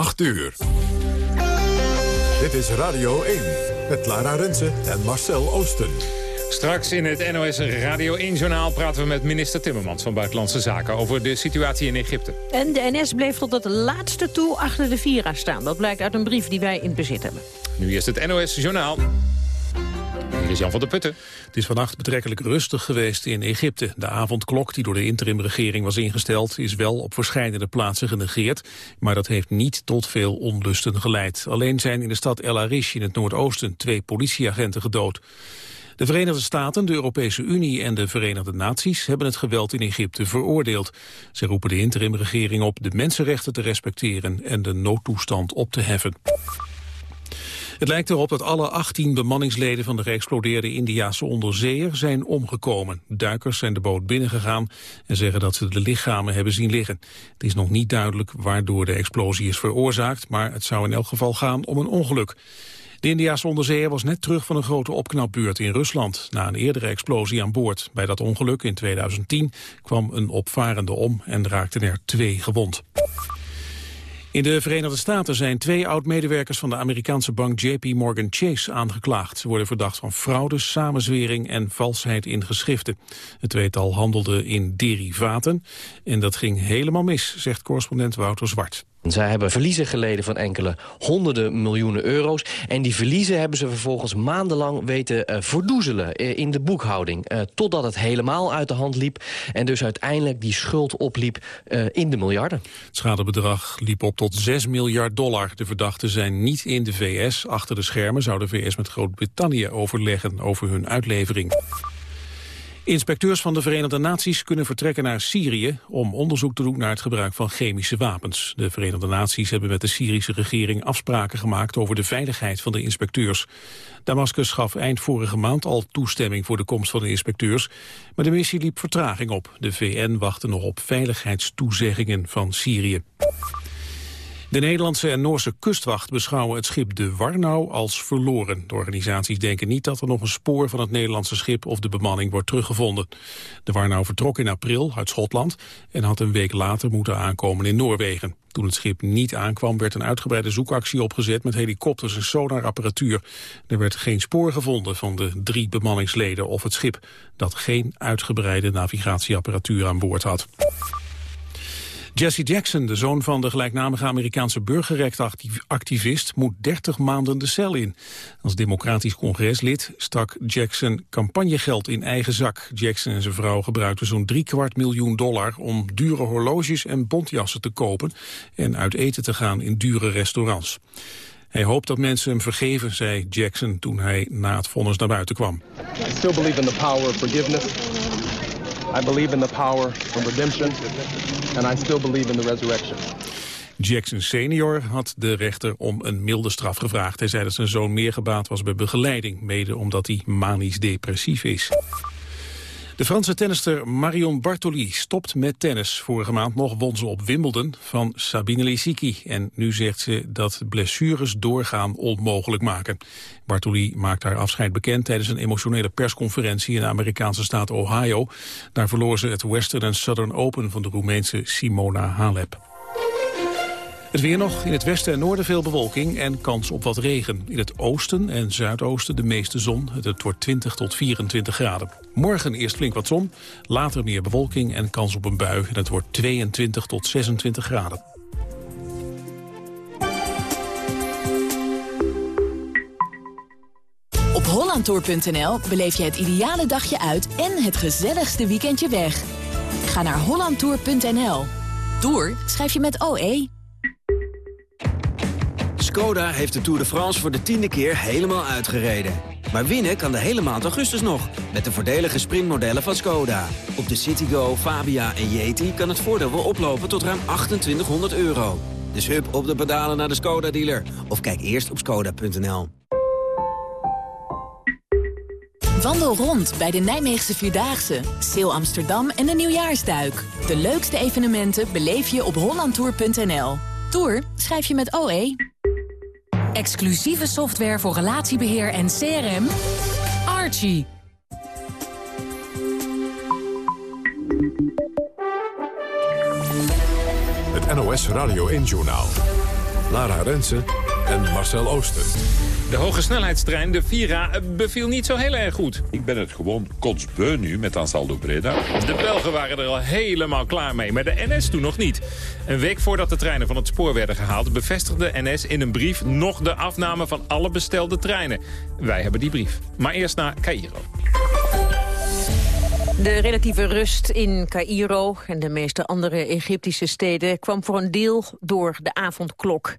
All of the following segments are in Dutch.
8 uur. Dit is Radio 1 met Lara Rensen en Marcel Oosten. Straks in het NOS Radio 1-journaal praten we met minister Timmermans van Buitenlandse Zaken over de situatie in Egypte. En de NS bleef tot het laatste toe achter de Vira staan. Dat blijkt uit een brief die wij in bezit hebben. Nu is het NOS-journaal. Hier is Jan van der Putten. Het is vannacht betrekkelijk rustig geweest in Egypte. De avondklok die door de interimregering was ingesteld... is wel op verschillende plaatsen genegeerd... maar dat heeft niet tot veel onlusten geleid. Alleen zijn in de stad El Arish in het noordoosten... twee politieagenten gedood. De Verenigde Staten, de Europese Unie en de Verenigde Naties hebben het geweld in Egypte veroordeeld. Ze roepen de interimregering op de mensenrechten te respecteren en de noodtoestand op te heffen. Het lijkt erop dat alle 18 bemanningsleden van de geëxplodeerde Indiase onderzeeër zijn omgekomen. Duikers zijn de boot binnengegaan en zeggen dat ze de lichamen hebben zien liggen. Het is nog niet duidelijk waardoor de explosie is veroorzaakt, maar het zou in elk geval gaan om een ongeluk. De Indiase onderzeeër was net terug van een grote opknapbeurt in Rusland... na een eerdere explosie aan boord. Bij dat ongeluk in 2010 kwam een opvarende om en raakten er twee gewond. In de Verenigde Staten zijn twee oud-medewerkers van de Amerikaanse bank JP Morgan Chase aangeklaagd. Ze worden verdacht van fraude, samenzwering en valsheid in geschriften. Het tweetal handelde in derivaten en dat ging helemaal mis, zegt correspondent Wouter Zwart. Zij hebben verliezen geleden van enkele honderden miljoenen euro's. En die verliezen hebben ze vervolgens maandenlang weten uh, verdoezelen uh, in de boekhouding. Uh, totdat het helemaal uit de hand liep. En dus uiteindelijk die schuld opliep in de miljarden. Het schadebedrag liep op tot 6 miljard dollar. De verdachten zijn niet in de VS. Achter de schermen zou de VS met Groot-Brittannië overleggen over hun uitlevering. Inspecteurs van de Verenigde Naties kunnen vertrekken naar Syrië om onderzoek te doen naar het gebruik van chemische wapens. De Verenigde Naties hebben met de Syrische regering afspraken gemaakt over de veiligheid van de inspecteurs. Damascus gaf eind vorige maand al toestemming voor de komst van de inspecteurs, maar de missie liep vertraging op. De VN wachtte nog op veiligheidstoezeggingen van Syrië. De Nederlandse en Noorse kustwacht beschouwen het schip de Warnau als verloren. De organisaties denken niet dat er nog een spoor van het Nederlandse schip of de bemanning wordt teruggevonden. De Warnau vertrok in april uit Schotland en had een week later moeten aankomen in Noorwegen. Toen het schip niet aankwam werd een uitgebreide zoekactie opgezet met helikopters en sonarapparatuur. Er werd geen spoor gevonden van de drie bemanningsleden of het schip dat geen uitgebreide navigatieapparatuur aan boord had. Jesse Jackson, de zoon van de gelijknamige Amerikaanse burgerrechtenactivist, moet 30 maanden de cel in. Als democratisch congreslid stak Jackson campagnegeld in eigen zak. Jackson en zijn vrouw gebruikten zo'n driekwart miljoen dollar om dure horloges en bontjassen te kopen en uit eten te gaan in dure restaurants. Hij hoopt dat mensen hem vergeven, zei Jackson toen hij na het vonnis naar buiten kwam. I still believe in the power of forgiveness. I believe in the power of redemption. And I still believe in the resurrection. Jackson senior had de rechter om een milde straf gevraagd. Hij zei dat zijn zoon meer gebaat was bij begeleiding, mede omdat hij manisch depressief is. De Franse tennister Marion Bartoli stopt met tennis. Vorige maand nog won ze op Wimbledon van Sabine Lisicki. En nu zegt ze dat blessures doorgaan onmogelijk maken. Bartoli maakt haar afscheid bekend tijdens een emotionele persconferentie in de Amerikaanse staat Ohio. Daar verloor ze het Western and Southern Open van de Roemeense Simona Halep. Het weer nog. In het westen en noorden veel bewolking en kans op wat regen. In het oosten en zuidoosten de meeste zon. Het wordt 20 tot 24 graden. Morgen eerst flink wat zon, later meer bewolking en kans op een bui. En het wordt 22 tot 26 graden. Op hollandtour.nl beleef je het ideale dagje uit en het gezelligste weekendje weg. Ga naar hollandtour.nl. Tour schrijf je met OE. Skoda heeft de Tour de France voor de tiende keer helemaal uitgereden. Maar winnen kan de hele maand augustus nog, met de voordelige sprintmodellen van Skoda. Op de Citigo, Fabia en Yeti kan het voordeel wel oplopen tot ruim 2800 euro. Dus hup op de pedalen naar de Skoda-dealer. Of kijk eerst op skoda.nl. Wandel rond bij de Nijmeegse Vierdaagse, Seel Amsterdam en de Nieuwjaarsduik. De leukste evenementen beleef je op hollandtour.nl. Tour schrijf je met OE. Exclusieve software voor relatiebeheer en CRM. Archie. Het NOS Radio 1-journaal. Lara Rensen en Marcel Ooster. De hoge snelheidstrein, de Vira, beviel niet zo heel erg goed. Ik ben het gewoon kotsbeu nu met Ansaldo Breda. De Belgen waren er al helemaal klaar mee, maar de NS toen nog niet. Een week voordat de treinen van het spoor werden gehaald... bevestigde NS in een brief nog de afname van alle bestelde treinen. Wij hebben die brief. Maar eerst naar Cairo. De relatieve rust in Cairo en de meeste andere Egyptische steden... kwam voor een deel door de avondklok.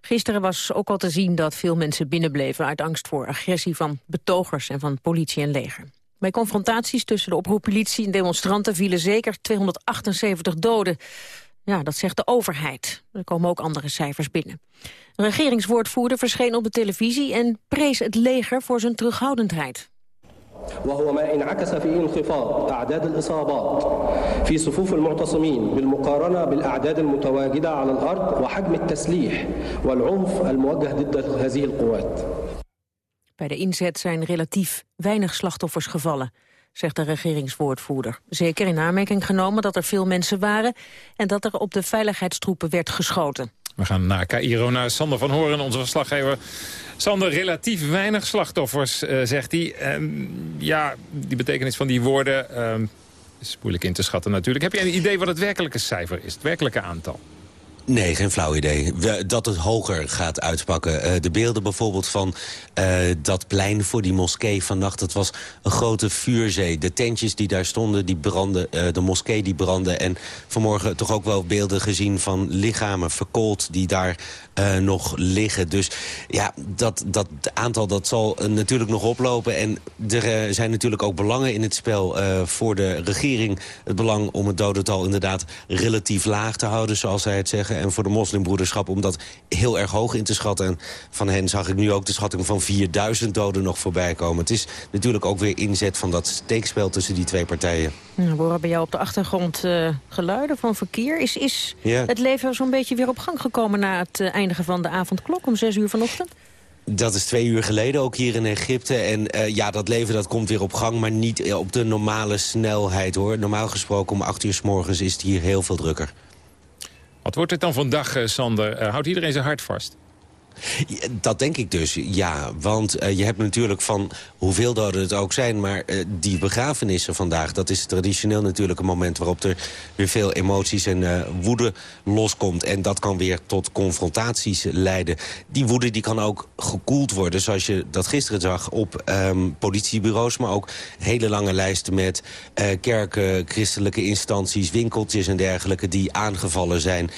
Gisteren was ook al te zien dat veel mensen binnenbleven... uit angst voor agressie van betogers en van politie en leger. Bij confrontaties tussen de oproeppolitie en demonstranten... vielen zeker 278 doden. Ja, dat zegt de overheid. Er komen ook andere cijfers binnen. Een regeringswoordvoerder verscheen op de televisie... en prees het leger voor zijn terughoudendheid. وهو ما انعكس في انخفاض أعداد الإصابات في صفوف المعتصمين بالمقارنة بالأعداد المتواجدة على الأرض وحجم التسليح والعنف الموجه ضد هذه القوات. Bij de inzet zijn relatief weinig slachtoffers gevallen, zegt de regeringswoordvoerder. Zeker in aanmerking genomen dat er veel mensen waren en dat er op de veiligheidstroepen werd geschoten. We gaan naar Cairo, naar Sander van Horen, onze verslaggever. Sander, relatief weinig slachtoffers, uh, zegt hij. Uh, ja, die betekenis van die woorden uh, is moeilijk in te schatten natuurlijk. Heb je een idee wat het werkelijke cijfer is, het werkelijke aantal? Nee, geen flauw idee. dat het hoger gaat uitpakken. Uh, de beelden bijvoorbeeld van uh, dat plein voor die moskee vannacht... dat was een grote vuurzee. De tentjes die daar stonden, die brandden. Uh, de moskee die brandde. En vanmorgen toch ook wel beelden gezien van lichamen verkoold... die daar nog liggen. Dus ja, dat, dat aantal dat zal natuurlijk nog oplopen. En er zijn natuurlijk ook belangen in het spel voor de regering. Het belang om het dodental inderdaad relatief laag te houden, zoals zij het zeggen en voor de moslimbroederschap om dat heel erg hoog in te schatten. En van hen zag ik nu ook de schatting van 4000 doden nog voorbij komen. Het is natuurlijk ook weer inzet van dat steekspel tussen die twee partijen. Nou, we horen bij jou op de achtergrond uh, geluiden van verkeer. Is, is ja. het leven zo'n beetje weer op gang gekomen na het uh, eindigen van de avondklok om 6 uur vanochtend? Dat is twee uur geleden, ook hier in Egypte. En uh, ja, dat leven dat komt weer op gang, maar niet op de normale snelheid, hoor. Normaal gesproken om acht uur s morgens is het hier heel veel drukker. Wat wordt het dan vandaag, Sander? Uh, houdt iedereen zijn hart vast? Dat denk ik dus, ja. Want uh, je hebt natuurlijk van hoeveel doden het ook zijn... maar uh, die begrafenissen vandaag, dat is traditioneel natuurlijk een moment... waarop er weer veel emoties en uh, woede loskomt. En dat kan weer tot confrontaties leiden. Die woede die kan ook gekoeld worden, zoals je dat gisteren zag... op um, politiebureaus, maar ook hele lange lijsten met kerken... christelijke instanties, winkeltjes en dergelijke die aangevallen zijn.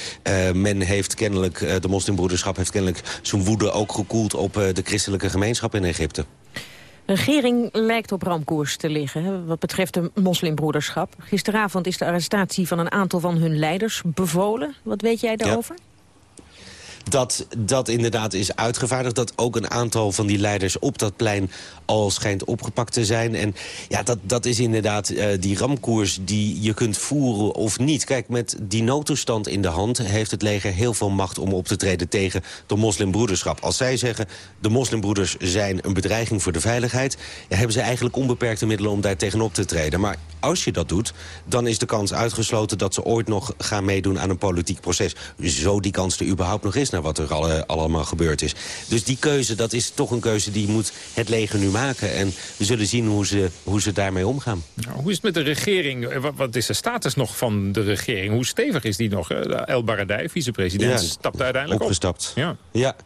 men heeft kennelijk, de moslimbroederschap heeft kennelijk zijn woede ook gekoeld op de christelijke gemeenschap in Egypte. De regering lijkt op ramkoers te liggen wat betreft de moslimbroederschap. Gisteravond is de arrestatie van een aantal van hun leiders bevolen. Wat weet jij daarover? Ja dat dat inderdaad is uitgevaardigd. Dat ook een aantal van die leiders op dat plein al schijnt opgepakt te zijn. En ja, dat, dat is inderdaad uh, die ramkoers die je kunt voeren of niet. Kijk, met die noodtoestand in de hand heeft het leger heel veel macht om op te treden tegen de moslimbroederschap. Als zij zeggen, de moslimbroeders zijn een bedreiging voor de veiligheid... Hebben ze eigenlijk onbeperkte middelen om daar tegenop te treden. Maar als je dat doet, dan is de kans uitgesloten... dat ze ooit nog gaan meedoen aan een politiek proces. Zo die kans er überhaupt nog is naar wat er alle, allemaal gebeurd is. Dus die keuze, dat is toch een keuze die moet het leger nu maken. En we zullen zien hoe ze, hoe ze daarmee omgaan. Nou, hoe is het met de regering? Eh, wat, wat, is de status nog van de regering? Hoe stevig is die nog? El Baradei, vicepresident, ja, stapt uiteindelijk opgestapt. Op. Ja. Ja.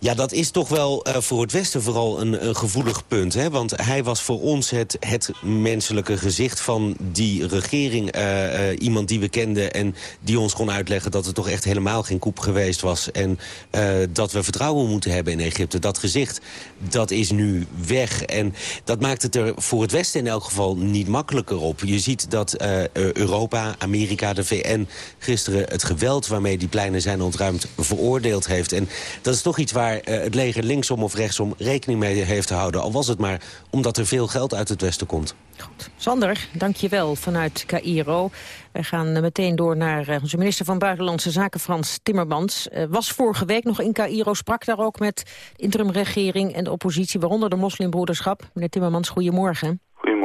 ja, dat is toch wel uh, voor het Westen vooral een, een gevoelig punt. Hè? Want hij was voor ons het, het menselijke gezicht van die regering. Uh, uh, iemand die we kenden en die ons kon uitleggen... dat het toch echt helemaal geen koep geweest was. En dat we vertrouwen moeten hebben in Egypte. Dat gezicht, dat is nu weg. En dat maakt het er voor het Westen in elk geval niet makkelijker op. Je ziet dat Europa, Amerika, de VN... gisteren het geweld waarmee die pleinen zijn ontruimd veroordeeld heeft. En dat is toch iets waar het leger linksom of rechtsom rekening mee heeft te houden. Al was het maar omdat er veel geld uit het Westen komt. Goed. Sander, dank je wel vanuit Cairo. Wij gaan meteen door naar onze minister van Buitenlandse Zaken, Frans Timmermans. Was vorige week nog in Cairo, sprak daar ook met de interimregering en de oppositie, waaronder de moslimbroederschap. Meneer Timmermans, goedemorgen.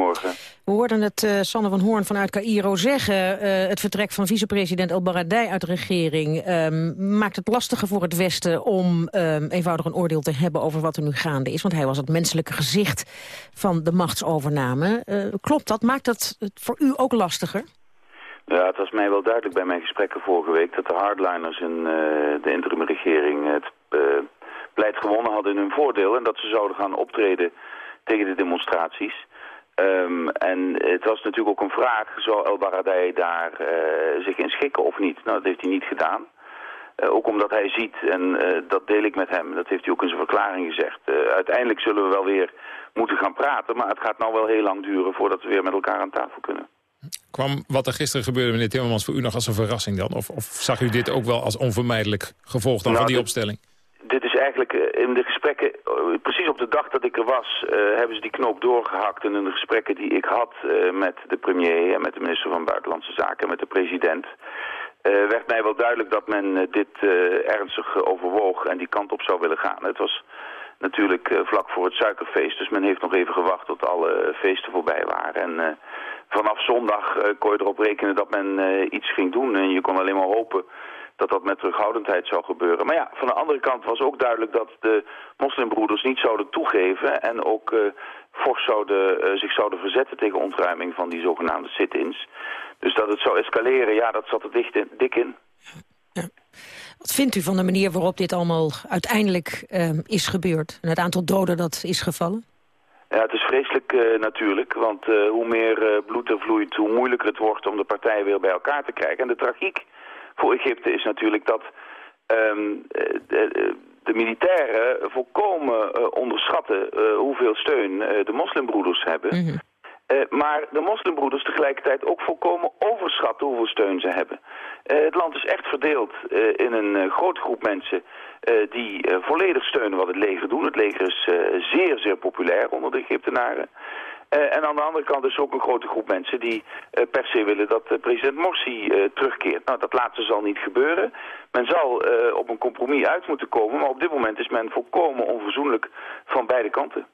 Goedemorgen. We hoorden het uh, Sander van Hoorn vanuit Cairo zeggen. Uh, het vertrek van vicepresident El Baradei uit de regering... Um, maakt het lastiger voor het Westen om um, eenvoudig een oordeel te hebben... over wat er nu gaande is. Want hij was het menselijke gezicht van de machtsovername. Uh, klopt dat? Maakt dat het voor u ook lastiger? Ja, het was mij wel duidelijk bij mijn gesprekken vorige week... dat de hardliners in de interimregering het pleit gewonnen hadden in hun voordeel... en dat ze zouden gaan optreden tegen de demonstraties. Um, en het was natuurlijk ook een vraag, zou El Baradei daar uh, zich in schikken of niet? Nou, dat heeft hij niet gedaan. Uh, ook omdat hij ziet, en uh, dat deel ik met hem, dat heeft hij ook in zijn verklaring gezegd. uiteindelijk zullen we wel weer moeten gaan praten, maar het gaat nou wel heel lang duren voordat we weer met elkaar aan tafel kunnen. Kwam wat er gisteren gebeurde, meneer Timmermans, voor u nog als een verrassing dan? Of, of zag u dit ook wel als onvermijdelijk gevolg dan nou, van die opstelling? Dit is eigenlijk eh, in de gesprekken, eh, precies op de dag dat ik er was, uh, hebben ze die knoop doorgehakt. En in de gesprekken die ik had met de premier en met de minister van Buitenlandse Zaken en met de president... Werd mij wel duidelijk dat men dit ernstig overwoog en die kant op zou willen gaan. Het was natuurlijk vlak voor het suikerfeest, dus men heeft nog even gewacht tot alle feesten voorbij waren. En vanaf zondag kon je erop rekenen dat men iets ging doen en je kon alleen maar hopen dat dat met terughoudendheid zou gebeuren. Maar ja, van de andere kant was ook duidelijk dat de moslimbroeders niet zouden toegeven... en ook uh, fors zouden, uh, zich zouden verzetten tegen ontruiming van die zogenaamde sit-ins. Dus dat het zou escaleren, ja, dat zat er dicht in, dik in. Ja. Wat vindt u van de manier waarop dit allemaal uiteindelijk uh, is gebeurd? En het aantal doden dat is gevallen? Ja, het is vreselijk uh, natuurlijk, want uh, hoe meer uh, bloed er vloeit, hoe moeilijker het wordt om de partijen weer bij elkaar te krijgen. En de tragiek voor Egypte is natuurlijk dat um, de, de, militairen volkomen uh, onderschatten hoeveel steun de moslimbroeders hebben. Mm -hmm. maar de moslimbroeders tegelijkertijd ook volkomen overschatten hoeveel steun ze hebben. het land is echt verdeeld in een grote groep mensen die volledig steunen wat het leger doet. Het leger is zeer, zeer populair onder de Egyptenaren. Uh, en aan de andere kant is ook een grote groep mensen die uh, per se willen dat president Morsi terugkeert. Nou, dat laatste zal niet gebeuren. Men zal op een compromis uit moeten komen, maar op dit moment is men volkomen onverzoenlijk van beide kanten.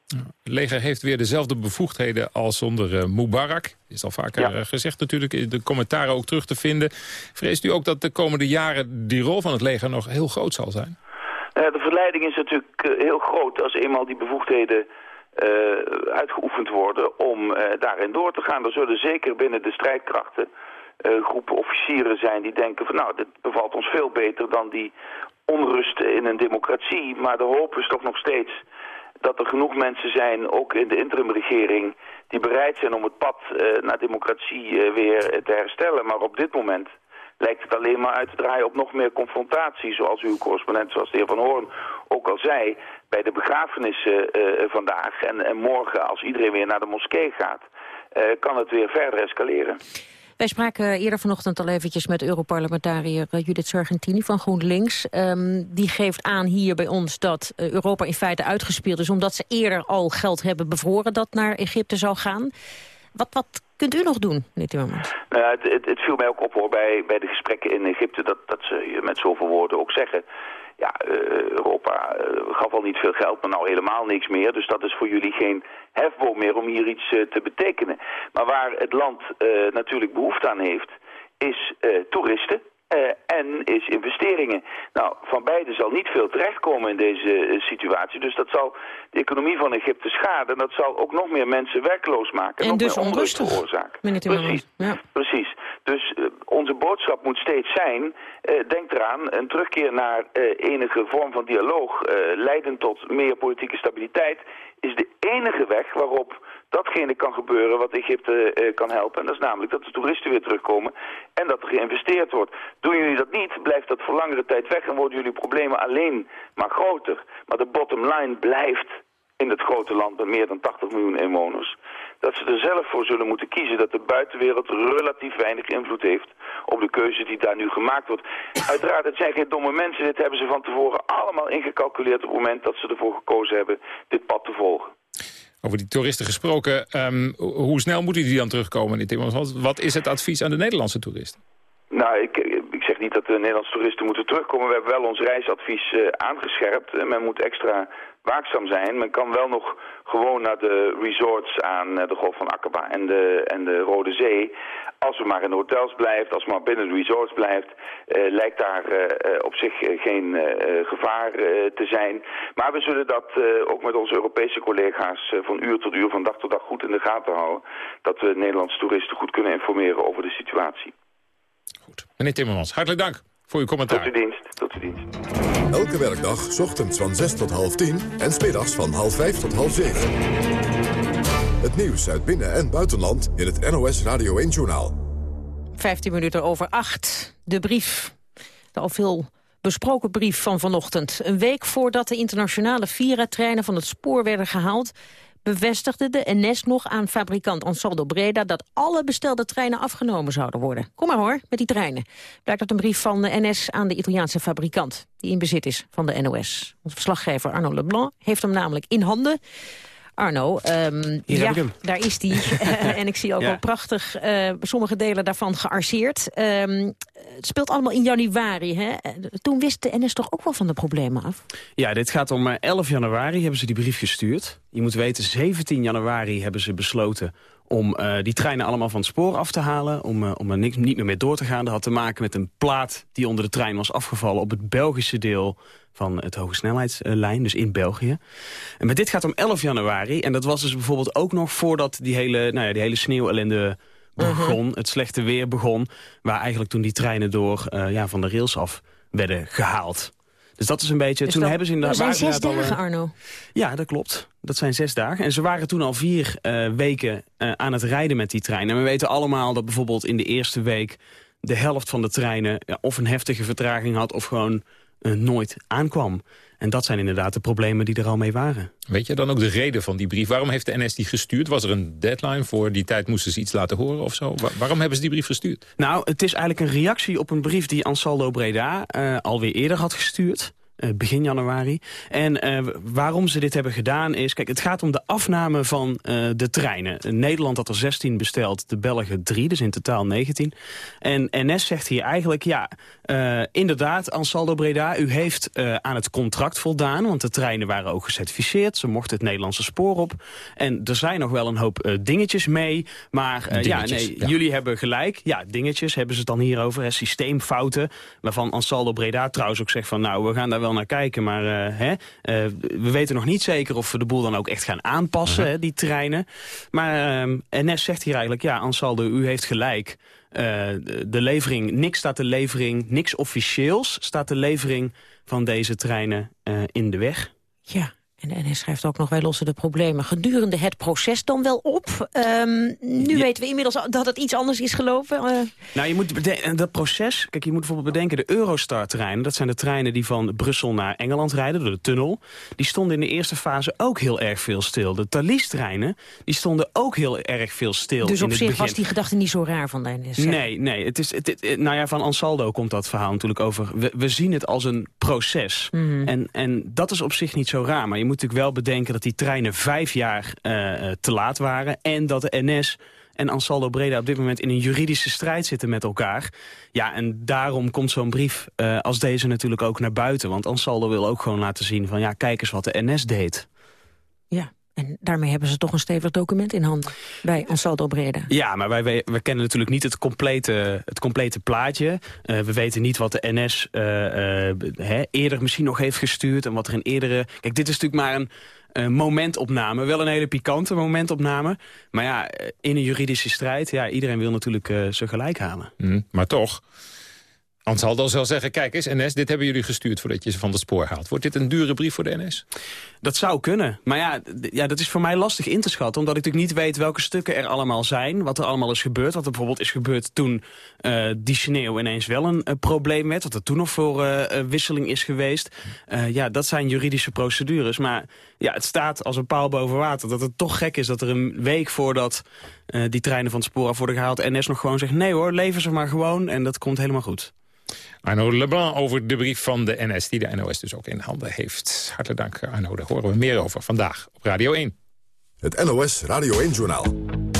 Het leger heeft weer dezelfde bevoegdheden als onder Mubarak. Is al vaker ja. gezegd natuurlijk, in de commentaren ook terug te vinden. Vreest u ook dat de komende jaren die rol van het leger nog heel groot zal zijn? de verleiding is natuurlijk heel groot als eenmaal die bevoegdheden uitgeoefend worden om uh, daarin door te gaan. Er zullen zeker binnen de strijdkrachten uh, groepen officieren zijn die denken van nou, dit bevalt ons veel beter dan die onrust in een democratie. Maar de hoop is toch nog steeds dat er genoeg mensen zijn, ook in de interimregering, die bereid zijn om het pad naar democratie weer te herstellen. Maar op dit moment lijkt het alleen maar uit te draaien op nog meer confrontatie, zoals uw correspondent, zoals de heer Van Hoorn ook al zei bij de begrafenissen uh, vandaag en, en, morgen als iedereen weer naar de moskee gaat, uh, kan het weer verder escaleren. Wij spraken eerder vanochtend al eventjes met Europarlementariër Judith Sargentini van GroenLinks. Um, die geeft aan hier bij ons dat Europa in feite uitgespeeld is... omdat ze eerder al geld hebben bevroren dat naar Egypte zou gaan. Wat, wat kunt u nog doen, meneer Timmermans? Nou, het, het, het, viel mij ook op hoor, bij, bij de gesprekken in Egypte... dat, dat ze met zoveel woorden ook zeggen ja, uh, Europa uh, gaf al niet veel geld, maar nou helemaal niks meer. Dus dat is voor jullie geen hefboom meer om hier iets uh, te betekenen. Maar waar het land natuurlijk behoefte aan heeft, is toeristen. Uh, en is investeringen. Nou, van beide zal niet veel terechtkomen in deze uh, situatie. Dus dat zal de economie van Egypte schaden. En dat zal ook nog meer mensen werkloos maken. En, en dus onrust veroorzaken. Precies. Ja. Precies. Dus uh, onze boodschap moet steeds zijn... denk eraan, een terugkeer naar enige vorm van dialoog... leidend tot meer politieke stabiliteit... is de enige weg waarop datgene kan gebeuren wat Egypte uh, kan helpen. En dat is namelijk dat de toeristen weer terugkomen en dat er geïnvesteerd wordt. Doen jullie dat niet, blijft dat voor langere tijd weg en worden jullie problemen alleen maar groter. Maar de bottom line blijft in het grote land met meer dan 80 miljoen inwoners. Dat ze er zelf voor zullen moeten kiezen dat de buitenwereld relatief weinig invloed heeft op de keuze die daar nu gemaakt wordt. Uiteraard, het zijn geen domme mensen. Dit hebben ze van tevoren allemaal ingecalculeerd op het moment dat ze ervoor gekozen hebben dit pad te volgen. Over die toeristen gesproken, um, hoe snel moeten die dan terugkomen? Wat is het advies aan de Nederlandse toeristen? Nou, ik, ik zeg niet dat de Nederlandse toeristen moeten terugkomen. We hebben wel ons reisadvies uh, aangescherpt. men moet extra waakzaam zijn. Men kan wel nog gewoon naar de resorts aan de Golf van Aqaba en de, en de Rode Zee. Als we maar in de hotels blijft, als we maar binnen de resorts blijft, lijkt daar op zich geen gevaar te zijn. Maar we zullen dat ook met onze Europese collega's van uur tot uur, van dag tot dag goed in de gaten houden. Dat we Nederlandse toeristen goed kunnen informeren over de situatie. Goed. Meneer Timmermans, hartelijk dank voor uw commentaar. Tot uw dienst. Tot uw dienst. Elke werkdag, ochtends van 6 tot half 10 en smiddags van half 5 tot half 7. Het nieuws uit binnen- en buitenland in het NOS Radio 1-journaal. 15 minuten over 8. De brief. De al veel besproken brief van vanochtend. Een week voordat de internationale Vira-treinen van het spoor werden gehaald bevestigde de NS nog aan fabrikant Ansaldo Breda... dat alle bestelde treinen afgenomen zouden worden. Kom maar hoor, met die treinen. Blijkt uit een brief van de NS aan de Italiaanse fabrikant... die in bezit is van de NOS. Onze verslaggever Arno Leblanc heeft hem namelijk in handen... Arno, um, ja, daar is die. en ik zie ook wel prachtig uh, sommige delen daarvan gearseerd. Um, het speelt allemaal in januari. Hè? Toen wist de NS toch ook wel van de problemen af? Ja, dit gaat om 11 eh, januari hebben ze die brief gestuurd. Je moet weten, 17 januari hebben ze besloten om uh, die treinen allemaal van het spoor af te halen... om, uh, om er niks, niet meer mee door te gaan. Dat had te maken met een plaat die onder de trein was afgevallen... op het Belgische deel van het hogesnelheidslijn, dus in België. En met dit gaat om 11 januari. En dat was dus bijvoorbeeld ook nog voordat die hele, nou ja, die hele sneeuwellende begon. Het slechte weer begon. Waar eigenlijk toen die treinen door uh, ja, van de rails af werden gehaald. Dus dat is een beetje... Dus toen dat, hebben ze in de, dat zijn zes dagen, Arno. Ja, dat klopt. Dat zijn zes dagen. En ze waren toen al vier uh, weken aan het rijden met die treinen. En we weten allemaal dat bijvoorbeeld in de eerste week... de helft van de treinen ja, of een heftige vertraging had... of gewoon uh, nooit aankwam. En dat zijn inderdaad de problemen die er al mee waren. Weet je dan ook de reden van die brief? Waarom heeft de NS die gestuurd? Was er een deadline voor? Die tijd moesten ze iets laten horen of zo? waarom hebben ze die brief gestuurd? Nou, het is eigenlijk een reactie op een brief die Ansaldo Breda uh, alweer eerder had gestuurd. Uh, begin januari. En uh, waarom ze dit hebben gedaan is... Kijk, het gaat om de afname van uh, de treinen. Nederland had er 16 besteld, de Belgen 3, dus in totaal 19. En NS zegt hier eigenlijk, ja, inderdaad, Ansaldo Breda... u heeft aan het contract voldaan, want de treinen waren ook gecertificeerd. Ze mochten het Nederlandse spoor op. En er zijn nog wel een hoop dingetjes mee. Maar dingetjes, ja, nee, ja. jullie hebben gelijk. Ja, dingetjes hebben ze het dan hierover. Hè, systeemfouten, waarvan Ansaldo Breda trouwens ook zegt van... nou, we gaan daar wel naar kijken, maar uh, hè, uh, we weten nog niet zeker of we de boel dan ook echt gaan aanpassen, -huh. hè, die treinen. Maar uh, NS zegt hier eigenlijk, ja, Ansaldo, u heeft gelijk. De, levering, niks staat de levering, niks officieels staat de levering van deze treinen in de weg. Ja, en NS schrijft ook nog, wij lossen de problemen gedurende het proces dan wel op. Um, nu ja. weten we inmiddels dat het iets anders is gelopen. Uh... Nou, je moet bedenken, dat proces, kijk, je moet bijvoorbeeld bedenken de Eurostar-treinen. Dat zijn de treinen die van Brussel naar Engeland rijden, door de tunnel. Die stonden in de eerste fase ook heel erg veel stil. De Thalys-treinen, die stonden ook heel erg veel stil Dus op zich begin. was die gedachte niet zo raar van de NS? Zeg. Nee, nee. Het is, het, het, nou ja, van Ansaldo komt dat verhaal natuurlijk over. We, we zien het als een proces. Mhm. Mm -hmm. en, en dat is op zich niet zo raar. Maar je moet natuurlijk wel bedenken dat die treinen vijf jaar uh, te laat waren... en dat de NS en Ansaldo Breda op dit moment in een juridische strijd zitten met elkaar. Ja, en daarom komt zo'n brief uh, als deze natuurlijk ook naar buiten. Want Ansaldo wil ook gewoon laten zien van... ja, kijk eens wat de NS deed. Ja, en daarmee hebben ze toch een stevig document in handen bij Ansaldo Breda. Ja, maar wij, wij, wij kennen natuurlijk niet het complete, het complete plaatje. Uh, we weten niet wat de NS uh, uh, hè, eerder misschien nog heeft gestuurd... en wat er in eerdere... Kijk, dit is natuurlijk maar een uh, momentopname. Wel een hele pikante momentopname. Maar ja, in een juridische strijd, ja, iedereen wil natuurlijk uh, zijn gelijk halen. Mm, maar toch, Ansaldo zal zeggen, kijk eens, NS, dit hebben jullie gestuurd voordat je ze van het spoor haalt. Wordt dit een dure brief voor de NS? Dat zou kunnen. Maar ja, ja, dat is voor mij lastig in te schatten. Omdat ik natuurlijk niet weet welke stukken er allemaal zijn. Wat er allemaal is gebeurd. Wat er bijvoorbeeld is gebeurd toen uh, die sneeuw ineens wel een uh, probleem werd. Wat er toen nog voor uh, wisseling is geweest. ja, dat zijn juridische procedures. Maar ja, het staat als een paal boven water. Dat het toch gek is dat er een week voordat die treinen van het spoor af worden gehaald... NS nog gewoon zegt, nee hoor, leven ze maar gewoon. En dat komt helemaal goed. Arno Leblanc over de brief van de NS, die de NOS dus ook in handen heeft. Hartelijk dank, Arno. Daar horen we meer over vandaag op Radio 1. Het NOS Radio 1-journaal. Breath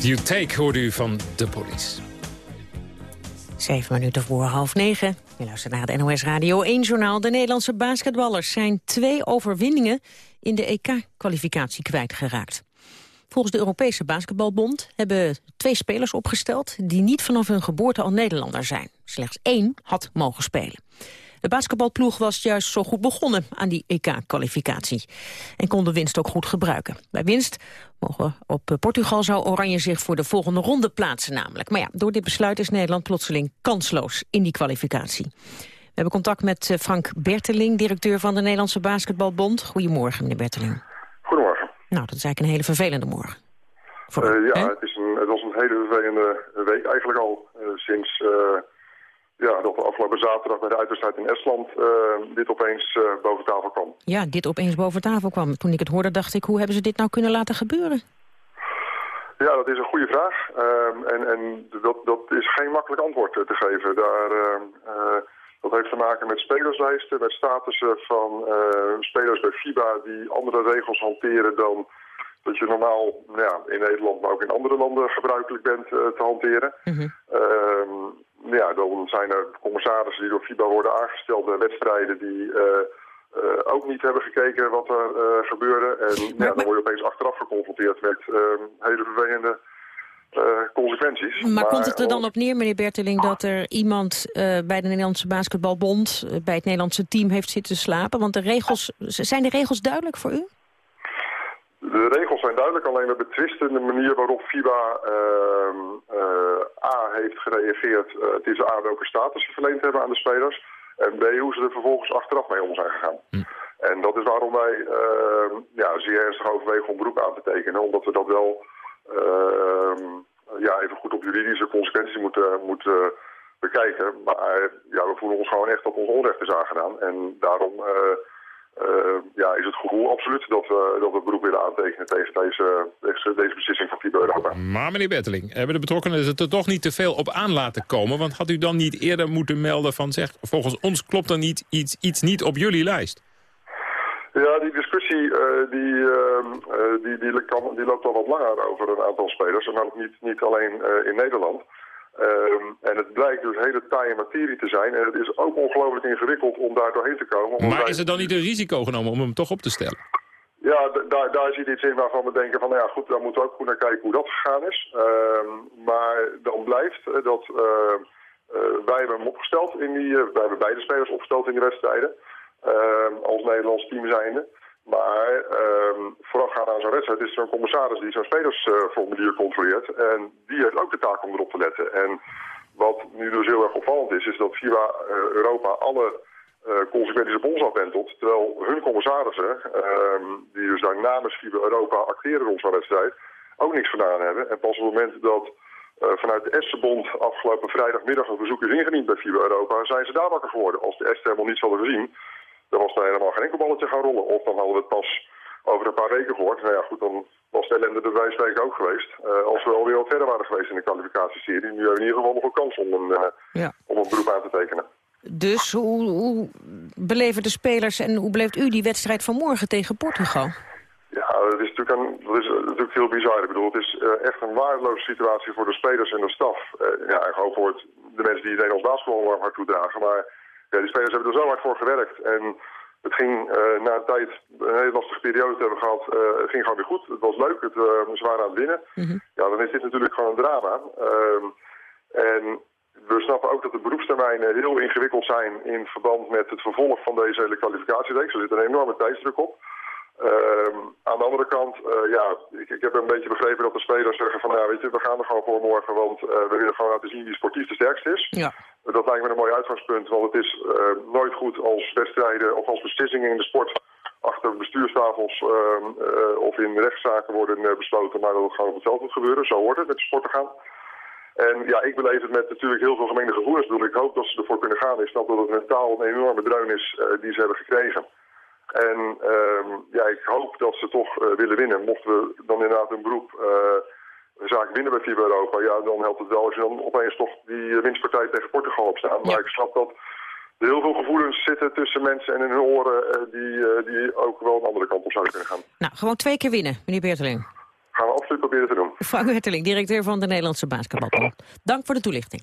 You Take hoorde u van de police. Zeven minuten voor half negen. Je luistert naar het NOS Radio 1-journaal. De Nederlandse basketballers zijn twee overwinningen in de EK-kwalificatie kwijtgeraakt. Volgens de Europese Basketbalbond hebben twee spelers opgesteld... die niet vanaf hun geboorte al Nederlander zijn. Slechts één had mogen spelen. De basketbalploeg was juist zo goed begonnen aan die EK-kwalificatie. En kon de winst ook goed gebruiken. Bij winst mogen op Portugal zou Oranje zich voor de volgende ronde plaatsen namelijk. Maar ja, door dit besluit is Nederland plotseling kansloos in die kwalificatie. We hebben contact met eh, Frank Berteling, directeur van de Nederlandse Basketbalbond. Goedemorgen, meneer Berteling. Goedemorgen. Nou, dat is eigenlijk een hele vervelende morgen. Uh, ja, het, is een, het was een hele vervelende week eigenlijk al. Uh, sinds uh, ja, dat de afgelopen zaterdag bij de uitwedstrijd in Estland dit opeens boven tafel kwam. Ja, dit opeens boven tafel kwam. Toen ik het hoorde dacht ik, hoe hebben ze dit nou kunnen laten gebeuren? Ja, dat is een goede vraag. Ehm, en en dat, dat is geen makkelijk antwoord te geven. Daar... Dat heeft te maken met spelerslijsten, met statussen van spelers bij FIBA die andere regels hanteren dan dat je normaal nou ja, in Nederland, maar ook in andere landen gebruikelijk bent te hanteren. Mm ja, dan zijn er commissarissen die door FIBA worden aangesteld bij wedstrijden die uh, ook niet hebben gekeken wat er gebeurde. En ja, dan word je opeens achteraf geconfronteerd met ehm, hele vervelende consequenties. Maar, maar, komt het er dan op neer, meneer Berteling, dat er iemand bij de Nederlandse Basketbalbond, bij het Nederlandse team heeft zitten slapen? Want de regels, zijn de regels duidelijk voor u? De regels zijn duidelijk, alleen we betwisten de manier waarop FIBA ehm, A heeft gereageerd. het is A welke status ze verleend hebben aan de spelers. En B hoe ze er vervolgens achteraf mee om zijn gegaan. Hm. En dat is waarom wij ehm, ja, zeer ernstig overwegen om beroep aan te tekenen. Omdat we dat wel Ehm, ja, even goed op juridische consequenties moeten, moeten bekijken. Maar ja, we voelen ons gewoon echt dat ons onrecht is aangedaan. En daarom ja, is het gevoel absoluut dat we, dat we het beroep willen aantekenen tegen deze, deze, deze beslissing van FIBA Europa. Maar meneer Betteling, hebben de betrokkenen het er toch niet te veel op aan laten komen? Want had u dan niet eerder moeten melden van zeg, volgens ons klopt er niet iets, iets niet op jullie lijst? Ja, die discussie uh, die, uh, die, die, kan, die, loopt al wat langer over een aantal spelers. En ook niet, niet alleen uh, in Nederland. Ehm, en het blijkt dus hele taaie materie te zijn. En het is ook ongelooflijk ingewikkeld om daar doorheen te komen. Maar is er dan niet een risico genomen om hem toch op te stellen? Ja, daar, daar zit iets in waarvan we denken van, nou ja goed, daar moeten we ook goed naar kijken hoe dat gegaan is. Ehm, maar dan blijft dat wij hebben hem opgesteld in die, wij hebben beide spelers opgesteld in de wedstrijden. Ehm, als Nederlands team zijnde. Maar um, voorafgaand aan zo'n wedstrijd is er een commissaris die zo'n spelersformulier controleert. En die heeft ook de taak om erop te letten. En wat nu dus heel erg opvallend is, is dat FIBA uh, Europa alle uh, consequenties op ons afwentelt. Terwijl hun commissarissen, um, die dus daar namens FIBA Europa acteren rond zo'n wedstrijd, ook niks gedaan hebben. En pas op het moment dat uh, vanuit de Essenbond afgelopen vrijdagmiddag een verzoek is ingediend bij FIBA Europa, zijn ze daar wakker geworden. Als de Essen helemaal niets hadden gezien, dan was er helemaal geen enkel balletje gaan rollen. Of dan hadden we het pas over een paar weken gehoord. Nou ja, goed, dan was de ellende de spreken ook geweest. Uh, als we alweer wat verder waren geweest in de kwalificatieserie. Nu hebben we in ieder geval nog een kans om een, uh, ja. om een beroep aan te tekenen. Dus hoe, hoe beleven de spelers en hoe beleeft u die wedstrijd van morgen tegen Portugal? Ja, dat is natuurlijk, een, dat is natuurlijk heel bizar. Ik bedoel, het is uh, echt een waardeloze situatie voor de spelers en de staf. ja, en gewoon voor het, de mensen die Nederlands basketbal hard toedragen. Maar ja, die spelers hebben er zo hard voor gewerkt. En het ging uh, na een tijd, een hele lastige periode te hebben gehad, uh, het ging gewoon weer goed. Het was leuk, het, uh, ze waren aan het winnen. Mm -hmm. Ja, dan is dit natuurlijk gewoon een drama. Uh, en we snappen ook dat de beroepstermijnen heel ingewikkeld zijn in verband met het vervolg van deze hele kwalificatiereeks. Er zit een enorme tijdsdruk op. Uh, aan de andere kant, ja, ik, ik, heb een beetje begrepen dat de spelers zeggen van, ja, weet je, we gaan er gewoon voor morgen, want we willen gewoon laten zien wie sportief de sterkste is. Ja. Dat lijkt me een mooi uitgangspunt, want het is uh, nooit goed als wedstrijden of als beslissingen in de sport achter bestuurstafels of in rechtszaken worden besloten, maar dat het gewoon op moet gebeuren. Zo hoort het met de sport te gaan. En ja, ik beleef het met natuurlijk heel veel gemengde gevoelens. Ik, ik hoop dat ze ervoor kunnen gaan. Ik snap dat het mentaal een enorme dreun is die ze hebben gekregen. En uh, ja, ik hoop dat ze toch willen winnen. Mochten we dan inderdaad een beroep uh, zaak winnen bij FIBA Europa, ja, dan helpt het wel als je dan opeens toch die winstpartij tegen Portugal op staan. Ja. Maar ik snap dat er heel veel gevoelens zitten tussen mensen en in hun oren die, die ook wel een andere kant op zouden kunnen gaan. Nou, gewoon twee keer winnen, meneer Beerteling. Gaan we absoluut proberen te doen. Frank Wetterling, directeur van de Nederlandse Basketbalbond. Dank voor de toelichting.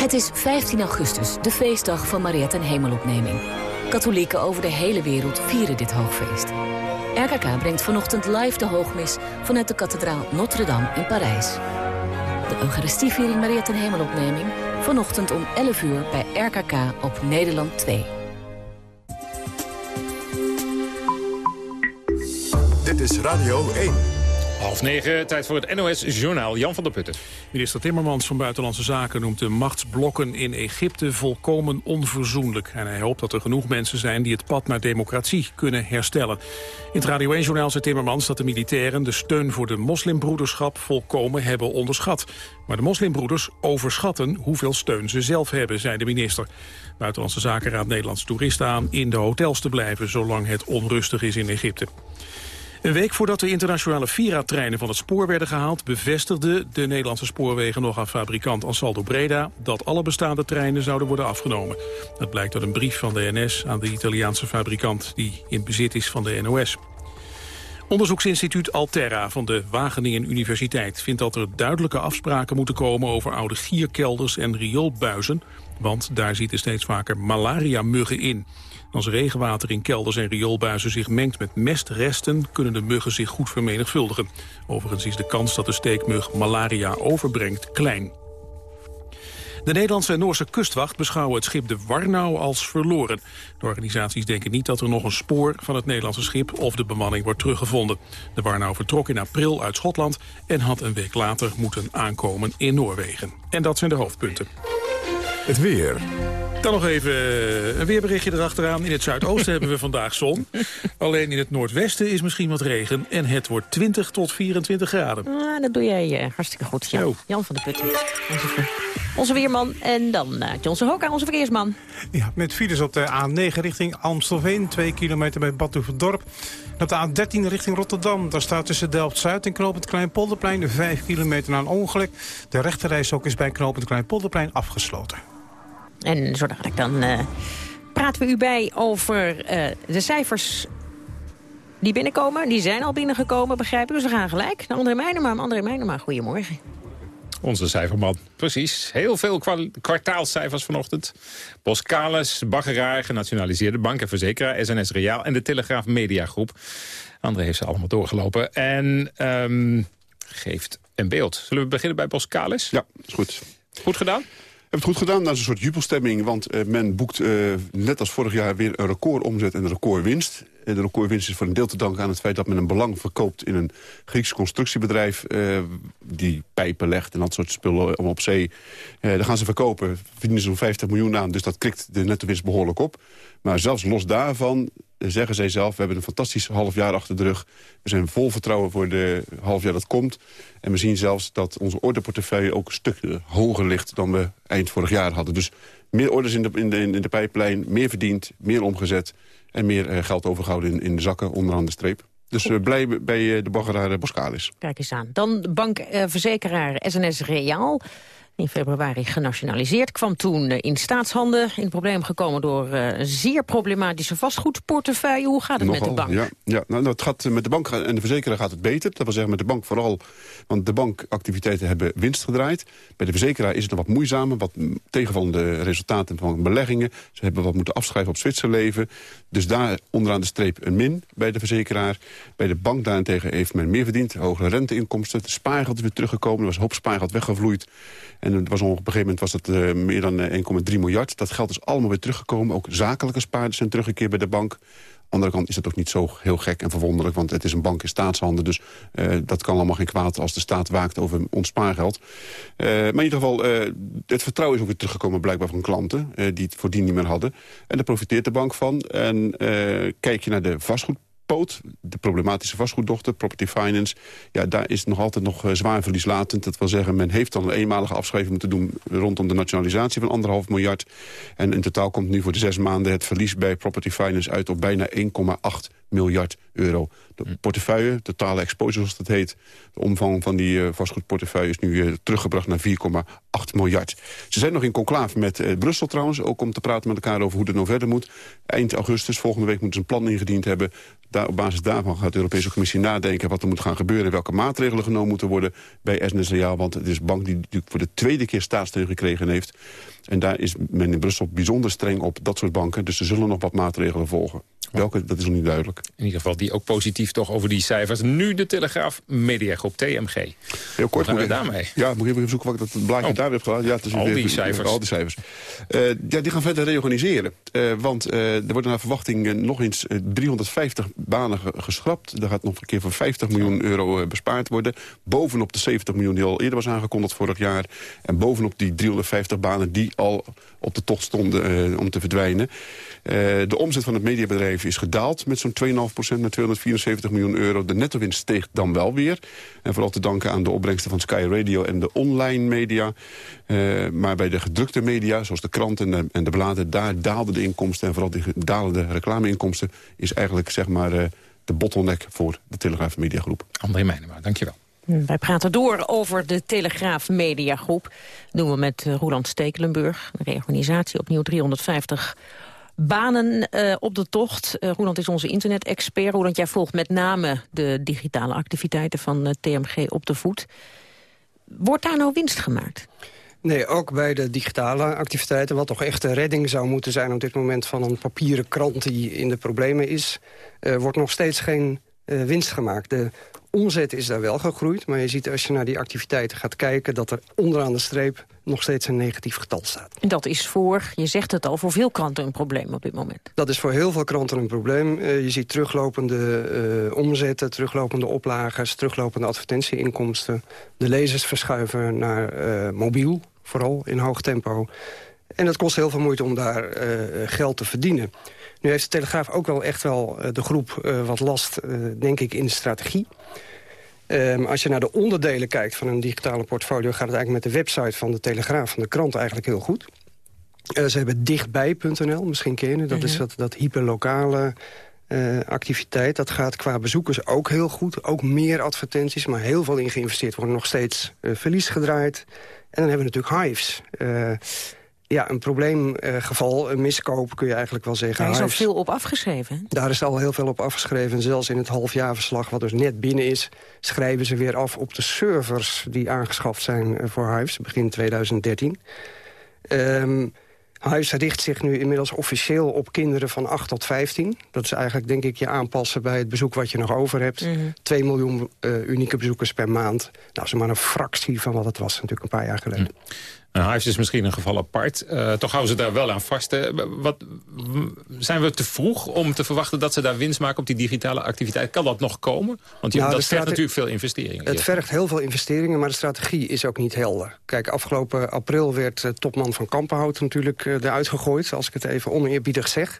Het is 15 augustus, de feestdag van Mariette en Hemelopneming. Katholieken over de hele wereld vieren dit hoogfeest. RKK brengt vanochtend live de hoogmis vanuit de kathedraal Notre-Dame in Parijs. De Eucharistieviering Mariette en Hemelopneming vanochtend om 11 uur bij RKK op Nederland 2. Dit is Radio 1. Half negen, tijd voor het NOS-journaal. Jan van der Putten. Minister Timmermans van Buitenlandse Zaken noemt de machtsblokken in Egypte volkomen onverzoenlijk. En hij hoopt dat er genoeg mensen zijn die het pad naar democratie kunnen herstellen. In het Radio 1-journaal zei Timmermans dat de militairen de steun voor de moslimbroederschap volkomen hebben onderschat. Maar de moslimbroeders overschatten hoeveel steun ze zelf hebben, zei de minister. Buitenlandse Zaken raadt Nederlandse toeristen aan in de hotels te blijven zolang het onrustig is in Egypte. Een week voordat de internationale Vira-treinen van het spoor werden gehaald... bevestigde de Nederlandse spoorwegen nog aan fabrikant Ansaldo Breda... dat alle bestaande treinen zouden worden afgenomen. Dat blijkt uit een brief van de NS aan de Italiaanse fabrikant... die in bezit is van de NOS. Onderzoeksinstituut Alterra van de Wageningen Universiteit vindt dat er duidelijke afspraken moeten komen over oude gierkelders en rioolbuizen, want daar zitten steeds vaker malaria-muggen in. Als regenwater in kelders en rioolbuizen zich mengt met mestresten... kunnen de muggen zich goed vermenigvuldigen. Overigens is de kans dat de steekmug malaria overbrengt klein. De Nederlandse en Noorse kustwacht beschouwen het schip de Warnau als verloren. De organisaties denken niet dat er nog een spoor van het Nederlandse schip of de bemanning wordt teruggevonden. De Warnau vertrok in april uit Schotland en had een week later moeten aankomen in Noorwegen. En dat zijn de hoofdpunten. Het weer. Dan nog even een weerberichtje erachteraan. In het zuidoosten hebben we vandaag zon. Alleen in het noordwesten is misschien wat regen. En het wordt 20 tot 24 graden. Ah, dat doe jij eh, hartstikke goed, Jan. Jan van der Putten. Onze, onze weerman. En dan uh, Johnson Hoka, onze verkeersman. Ja, met files op de A9 richting Amstelveen. 2 kilometer bij Badhoevedorp. Op de A13 richting Rotterdam. Daar staat tussen Delft-Zuid en Knopend Kleinpolderplein 5 kilometer na een ongeluk. De rechterreis is bij Knopend Kleinpolderplein afgesloten. En zo dadelijk dan uh, praten we u bij over uh, de cijfers die binnenkomen. Die zijn al binnengekomen, begrijp ik. Dus we gaan gelijk naar André Meijnema. André Meijnema, goedemorgen. Onze cijferman, precies. Heel veel kwartaalcijfers vanochtend. Boskalis, Baggeraar, genationaliseerde bank en verzekeraar... SNS Reaal en de Telegraaf Mediagroep. André heeft ze allemaal doorgelopen. En um, geeft een beeld. Zullen we beginnen bij Boskalis? Ja, is goed. Goed gedaan? Het goed gedaan. Dat is een soort jubelstemming, want uh, men boekt uh, net als vorig jaar weer een record omzet en een record winst. Uh, de recordwinst is voor een deel te danken aan het feit dat men een belang verkoopt in een Grieks constructiebedrijf die pijpen legt en dat soort spullen om op zee. daar gaan ze verkopen, verdienen ze zo'n 50 miljoen aan, dus dat krikt de netto winst behoorlijk op. Maar zelfs los daarvan zeggen zij zelf... we hebben een fantastisch half jaar achter de rug. We zijn vol vertrouwen voor de half jaar dat komt. En we zien zelfs dat onze orderportefeuille ook een stuk hoger ligt... dan we eind vorig jaar hadden. Dus meer orders in de, in de, in de pijplijn, meer verdiend, meer omgezet... en meer uh, geld overgehouden in, in de zakken, onderaan de streep. Dus uh, blij bij uh, de baggeraar Boskalis. Kijk eens aan. Dan bankverzekeraar SNS Reaal in februari genationaliseerd. Kwam toen in staatshanden in het probleem gekomen door uh, zeer problematische vastgoedportefeuille. Hoe gaat het Nogal, met de bank? Ja, ja nou, het gaat, met de bank en de verzekeraar gaat het beter. Dat wil zeggen met de bank vooral, want de bankactiviteiten hebben winst gedraaid. Bij de verzekeraar is het nog wat moeizamer, wat tegenvallende resultaten van beleggingen. Ze hebben wat moeten afschrijven op Zwitserleven. Dus daar onderaan de streep een min bij de verzekeraar. Bij de bank daarentegen heeft men meer verdiend, hogere renteinkomsten. De spaargeld is weer teruggekomen, er was een hoop spaargeld weggevloeid. En Op een gegeven moment was het uh, meer dan 1,3 miljard. Dat geld is allemaal weer teruggekomen. Ook zakelijke spaarders zijn teruggekeerd bij de bank andere kant is het ook niet zo heel gek en verwonderlijk... want het is een bank in staatshanden, dus uh, dat kan allemaal geen kwaad... als de staat waakt over ons spaargeld. Maar in ieder geval, het vertrouwen is ook weer teruggekomen blijkbaar van klanten... die het voordien niet meer hadden. En daar profiteert de bank van. En kijk je naar de vastgoed de problematische vastgoeddochter, Property Finance... ja, daar is nog altijd nog uh, zwaar verlieslatend. Dat wil zeggen, men heeft dan een eenmalige afschrijving moeten doen... rondom de nationalisatie van anderhalf miljard. En in totaal komt nu voor de zes maanden het verlies bij Property Finance uit... op bijna 1,8 miljard euro. De hm. portefeuille, totale exposure zoals dat heet... de omvang van die uh, vastgoedportefeuille is nu uh, teruggebracht naar 4,8 miljard. Ze zijn nog in conclave met uh, Brussel trouwens... ook om te praten met elkaar over hoe het nou verder moet. Eind augustus, volgende week moeten ze een plan ingediend hebben... Daar, op basis daarvan gaat de Europese Commissie nadenken... wat er moet gaan gebeuren en welke maatregelen genomen moeten worden... bij SNS Reaal, want het is een bank die natuurlijk voor de tweede keer staatssteun gekregen heeft. En daar is men in Brussel bijzonder streng op, dat soort banken. Dus er zullen nog wat maatregelen volgen. Welke, dat is nog niet duidelijk. In ieder geval die ook positief toch over die cijfers. Nu de Telegraaf Mediagroep TMG. Heel kort. Hoe daarmee? Ja, moet ik even zoeken wat ik dat blaadje oh. daar heb gedaan. Ja, het is al, die cijfers. al die cijfers. Uh, ja, die gaan verder reorganiseren. Uh, want uh, er worden naar verwachting nog eens 350 banen geschrapt. Er gaat nog een keer voor 50 miljoen euro bespaard worden. Bovenop de 70 miljoen die al eerder was aangekondigd vorig jaar. En bovenop die 350 banen die al op de tocht stonden om te verdwijnen. de omzet van het mediabedrijf is gedaald met zo'n 2,5% naar 274 miljoen euro. De netto-winst steeg dan wel weer. En vooral te danken aan de opbrengsten van Sky Radio en de online media. Uh, maar bij de gedrukte media, zoals de kranten en de, en de bladen... daar daalden de inkomsten en vooral die dalende reclameinkomsten... is eigenlijk zeg maar uh, de bottleneck voor de Telegraaf Mediagroep. André Meijnema, dankjewel. Wij praten door over de Telegraaf Mediagroep. Dat doen we met uh, Roland Stekelenburg. Een reorganisatie opnieuw 350 banen uh, op de tocht. Uh, Roland is onze internet-expert. Roland, jij volgt met name de digitale activiteiten van uh, TMG op de voet. Wordt daar nou winst gemaakt? Nee, ook bij de digitale activiteiten. Wat toch echt de redding zou moeten zijn op dit moment van een papieren krant die in de problemen is, wordt nog steeds geen winst gemaakt. De omzet is daar wel gegroeid. Maar je ziet als je naar die activiteiten gaat kijken... dat er onderaan de streep nog steeds een negatief getal staat. En dat is voor, je zegt het al, voor veel kranten een probleem op dit moment. Dat is voor heel veel kranten een probleem. Uh, je ziet teruglopende uh, omzetten, teruglopende oplagers... teruglopende advertentieinkomsten. De lezers verschuiven naar uh, mobiel, vooral in hoog tempo. En dat kost heel veel moeite om daar geld te verdienen. Nu heeft de Telegraaf ook wel echt wel de groep wat last, denk ik, in de strategie. Um, als je naar de onderdelen kijkt van een digitale portfolio... gaat het eigenlijk met de website van de Telegraaf, van de krant, eigenlijk heel goed. Uh, ze hebben dichtbij.nl, misschien kennen. Dat is mhm. dat, dat hyperlokale uh, activiteit. Dat gaat qua bezoekers ook heel goed. Ook meer advertenties, maar heel veel in geïnvesteerd. Worden nog steeds uh, verlies gedraaid. En dan hebben we natuurlijk Hives ja, een probleemgeval, een miskoop kun je eigenlijk wel zeggen. Daar is al veel op afgeschreven. Daar is al heel veel op afgeschreven. Zelfs in het halfjaarverslag, wat dus net binnen is... schrijven ze weer af op de servers die aangeschaft zijn eh, voor Hives, begin 2013. Um, Hives richt zich nu inmiddels officieel op kinderen van 8 tot 15. Dat is eigenlijk, denk ik, je aanpassen bij het bezoek wat je nog over hebt. Mm 2 miljoen uh, unieke bezoekers per maand. Nou, dat is maar een fractie van wat het was natuurlijk een paar jaar geleden. Mhm. Een huis is misschien een geval apart. Uh, toch houden ze daar wel aan vast. Wat, zijn we te vroeg om te verwachten dat ze daar winst maken op die digitale activiteit? Kan dat nog komen? Want je, nou, dat vergt natuurlijk veel investeringen. Het vergt heel veel investeringen, maar de strategie is ook niet helder. Kijk, afgelopen april werd uh, topman van Kampenhout natuurlijk uh, eruit gegooid. Als ik het even oneerbiedig zeg.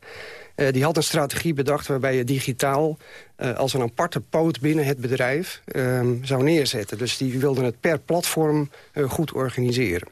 Uh, die had een strategie bedacht waarbij je digitaal uh, als een aparte poot binnen het bedrijf uh, zou neerzetten. Dus die wilden het per platform goed organiseren.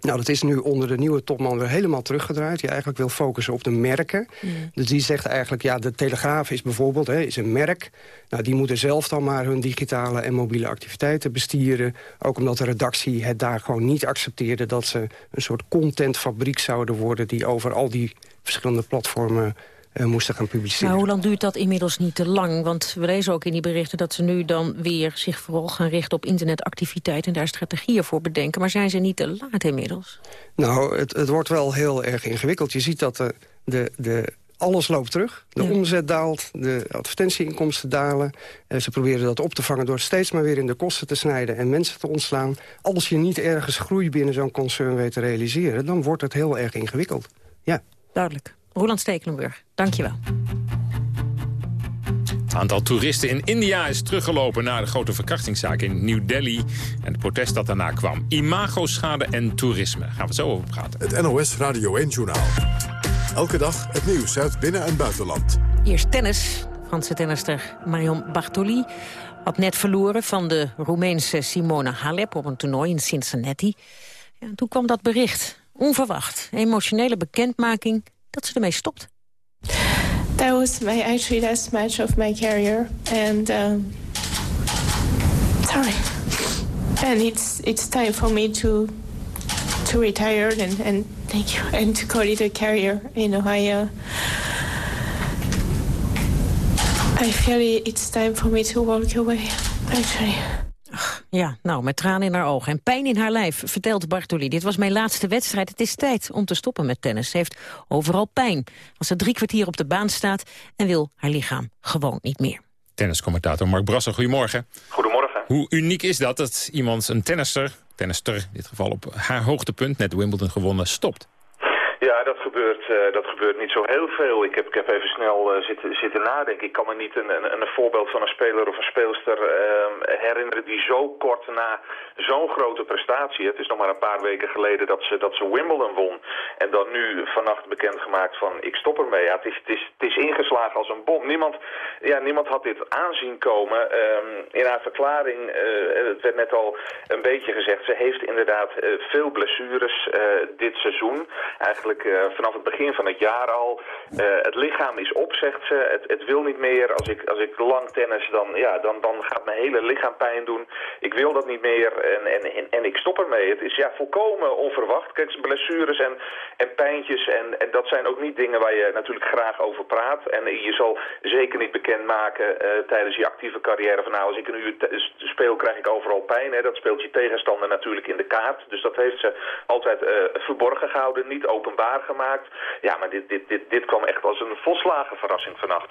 Nou, dat is nu onder de nieuwe topman weer helemaal teruggedraaid. Die eigenlijk wil focussen op de merken. Mm. Dus die zegt eigenlijk, ja, de Telegraaf is bijvoorbeeld hè, is een merk. Nou, die moeten zelf dan maar hun digitale en mobiele activiteiten bestieren. Ook omdat de redactie het daar gewoon niet accepteerde... dat ze een soort contentfabriek zouden worden... die over al die verschillende platformen moesten gaan publiceren. Maar hoe lang duurt dat inmiddels niet te lang? Want we lezen ook in die berichten dat ze nu dan weer zich vooral gaan richten op internetactiviteit en daar strategieën voor bedenken. Maar zijn ze niet te laat inmiddels? Nou, het, het wordt wel heel erg ingewikkeld. Je ziet dat de, de, de alles loopt terug. De omzet daalt, de advertentieinkomsten dalen. Uh, ze proberen dat op te vangen door steeds maar weer in de kosten te snijden... en mensen te ontslaan. Als je niet ergens groei binnen zo'n concern weet te realiseren... dan wordt het heel erg ingewikkeld. Ja. Duidelijk. Roland Stekelenburg, dank je wel. Het aantal toeristen in India is teruggelopen na de grote verkrachtingszaak in New Delhi en het protest dat daarna kwam. Imago-schade en toerisme. Gaan we het zo over praten. Het NOS Radio 1-journaal. Elke dag het nieuws uit binnen- en buitenland. Eerst tennis. Franse tennister Marion Bartoli had net verloren van de Roemeense Simone Halep op een toernooi in Cincinnati. Ja, toen kwam dat bericht. Onverwacht. Emotionele bekendmaking dat ze ermee stopt. That was my actually last match of my career, and um, sorry, and it's it's time for me to to retire and and thank you and to call it a career. You know, I I feel it's time for me to walk away. Actually. Ja, nou, met tranen in haar ogen en pijn in haar lijf, vertelt Bartoli. Dit was mijn laatste wedstrijd. Het is tijd om te stoppen met tennis. Ze heeft overal pijn als ze drie kwartier op de baan staat... en wil haar lichaam gewoon niet meer. Tenniscommentator Mark Brasser, goedemorgen. Goedemorgen. Hoe uniek is dat dat iemand, een tennister, tennister in dit geval op haar hoogtepunt... net Wimbledon gewonnen, stopt? Ja, dat gebeurt, uh, dat gebeurt niet zo heel veel. Ik heb, ik heb even snel uh, zitten, zitten nadenken. Ik kan me niet een, een, een voorbeeld van een speler of een speelster uh, herinneren die zo kort na zo'n grote prestatie. Het is nog maar een paar weken geleden dat ze, dat ze Wimbledon won. En dan nu vannacht bekendgemaakt van ik stop ermee. Ja, het, is, het, is, het is ingeslagen als een bom. Niemand, ja, niemand had dit aanzien komen. Um, in haar verklaring, het werd net al een beetje gezegd, ze heeft inderdaad veel blessures dit seizoen. Eigenlijk uh, vanaf het begin van het jaar al. Uh, het lichaam is op, zegt ze. Het, het, wil niet meer. Als ik, als ik lang tennis, dan, ja, dan, dan gaat mijn hele lichaam pijn doen. Ik wil dat niet meer en, en, en, en ik stop ermee. Het is ja, volkomen onverwacht. Kijk, blessures en, en pijntjes. En, en dat zijn ook niet dingen waar je natuurlijk graag over praat. En je zal zeker niet bekendmaken uh, tijdens je actieve carrière van nou, als ik een uur speel, krijg ik overal pijn. Hè. Dat speelt je tegenstander natuurlijk in de kaart. Dus dat heeft ze altijd verborgen gehouden, niet openbaar gemaakt. Ja, maar dit, dit, dit, dit kwam echt als een volslagen verrassing vannacht.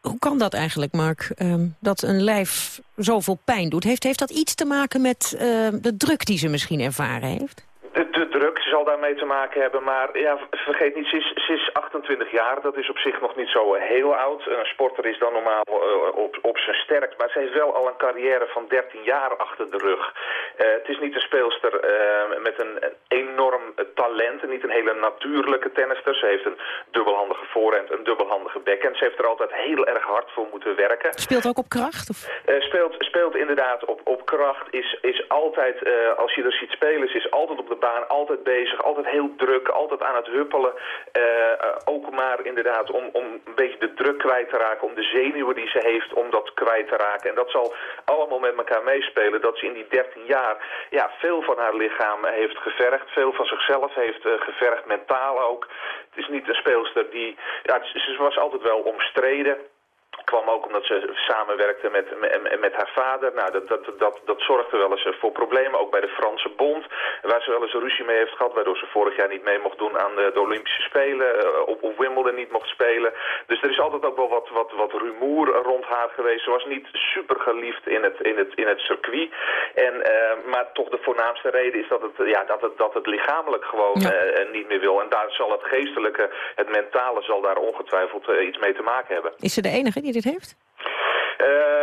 Hoe kan dat eigenlijk, Mark, uh, dat een lijf zoveel pijn doet? Heeft, heeft dat iets te maken met uh, de druk die ze misschien ervaren heeft? De, de, druk zal daarmee te maken hebben, maar ja, vergeet niet, ze is, ze is 28 jaar. Dat is op zich nog niet zo heel oud. Een sporter is dan normaal uh, op, op zijn sterkst, maar ze heeft wel al een carrière van 13 jaar achter de rug. Uh, het is niet een speelster uh, met een, een, enorm talent en niet een hele natuurlijke tennister. Ze heeft een dubbelhandige voorhand, een dubbelhandige backhand. Ze heeft er altijd heel erg hard voor moeten werken. Speelt ook op kracht? Of? speelt, speelt inderdaad op, op kracht, is, is altijd, als je er ziet spelen, ze is altijd op de baan, altijd bezig, altijd heel druk, altijd aan het huppelen. Uh, ook maar inderdaad om, om een beetje de druk kwijt te raken, om de zenuwen die ze heeft, om dat kwijt te raken. En dat zal allemaal met elkaar meespelen, dat ze in die 13 jaar ja, veel van haar lichaam heeft gevergd, veel van zichzelf heeft uh, gevergd, mentaal ook. Het is niet een speelster die, ja, ze was altijd wel omstreden kwam ook omdat ze samenwerkte met, met, met haar vader. Nou, dat, dat, dat, dat zorgde wel eens voor problemen, ook bij de Franse bond. Waar ze wel eens ruzie mee heeft gehad, waardoor ze vorig jaar niet mee mocht doen aan de, de Olympische Spelen. Op, op Wimbledon niet mocht spelen. Dus er is altijd ook wel wat, wat, wat rumoer rond haar geweest. Ze was niet super geliefd in het, in het, in het circuit. En, uh, maar toch de voornaamste reden is dat het, ja, dat het, dat het lichamelijk gewoon ja. uh, niet meer wil. En daar zal het geestelijke, het mentale zal daar ongetwijfeld uh, iets mee te maken hebben. Is ze de enige die dit heeft?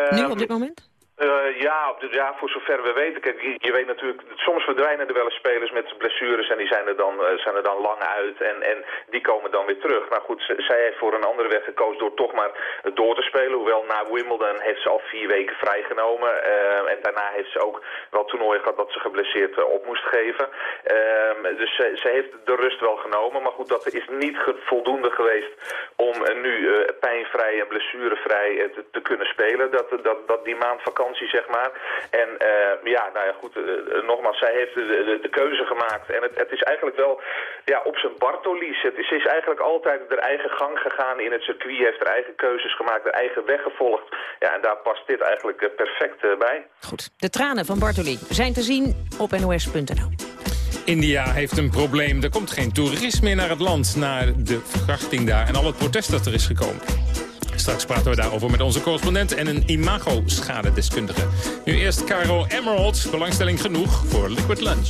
nu op dit moment? Uh, ja, ja, voor zover we weten. Kijk, je, weet natuurlijk, soms verdwijnen er wel eens spelers met blessures en die zijn er dan, uh, zijn er dan lang uit en, en die komen dan weer terug. Maar goed, zij heeft voor een andere weg gekozen door toch maar door te spelen. Hoewel na Wimbledon heeft ze al vier weken vrijgenomen uh, en daarna heeft ze ook wel toernooien gehad dat ze geblesseerd op moest geven. Ehm, dus ze, heeft de rust wel genomen, maar goed, dat is niet voldoende geweest om nu pijnvrij en blessurevrij te, te, kunnen spelen. Dat, dat, dat die maand vakantie zeg maar. En uh, ja, nou ja, goed, uh, nogmaals, zij heeft de, de, de, keuze gemaakt. En het, het is eigenlijk wel ja, op zijn Bartolies. Het is, is eigenlijk altijd haar eigen gang gegaan in het circuit. Heeft haar eigen keuzes gemaakt, haar eigen weg gevolgd. Ja, en daar past dit eigenlijk uh, perfect bij. Goed, de tranen van Bartoli zijn te zien op nos.nl. India heeft een probleem. Er komt geen toerisme meer naar het land, naar de verkrachting daar... en al het protest dat er is gekomen. Straks praten we daarover met onze correspondent en een imago-schadedeskundige. Nu eerst Caro Emerald, belangstelling genoeg voor Liquid Lunch.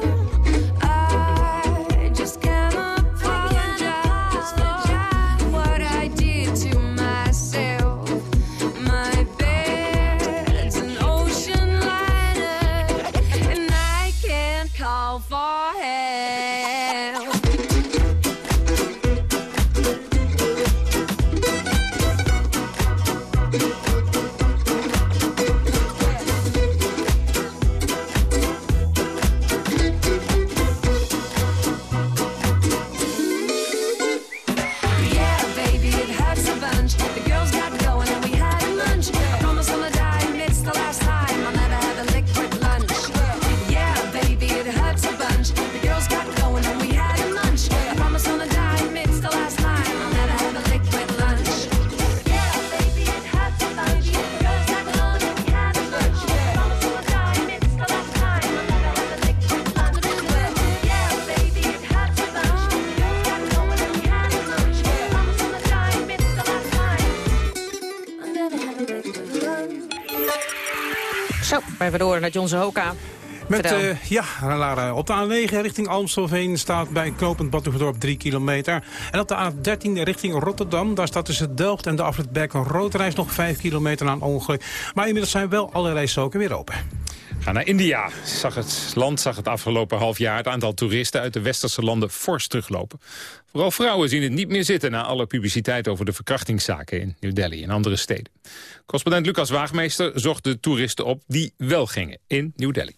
Even door naar John Hoka. Met, eh, ja, Lara, op de A9 richting Amstelveen staat bij knooppunt Badhoevedorp 3 kilometer. En op de A13 richting Rotterdam, daar staat tussen Delft en de afrit Berk een roodreis nog 5 kilometer na een ongeluk. Maar inmiddels zijn wel alle rijstroken weer open. Ga naar India. Zag het land zag het afgelopen half jaar het aantal toeristen uit de westerse landen fors teruglopen. Vooral vrouwen zien het niet meer zitten na alle publiciteit over de verkrachtingszaken in New Delhi en andere steden. Correspondent Lucas Waagmeester zocht de toeristen op die wel gingen in New Delhi.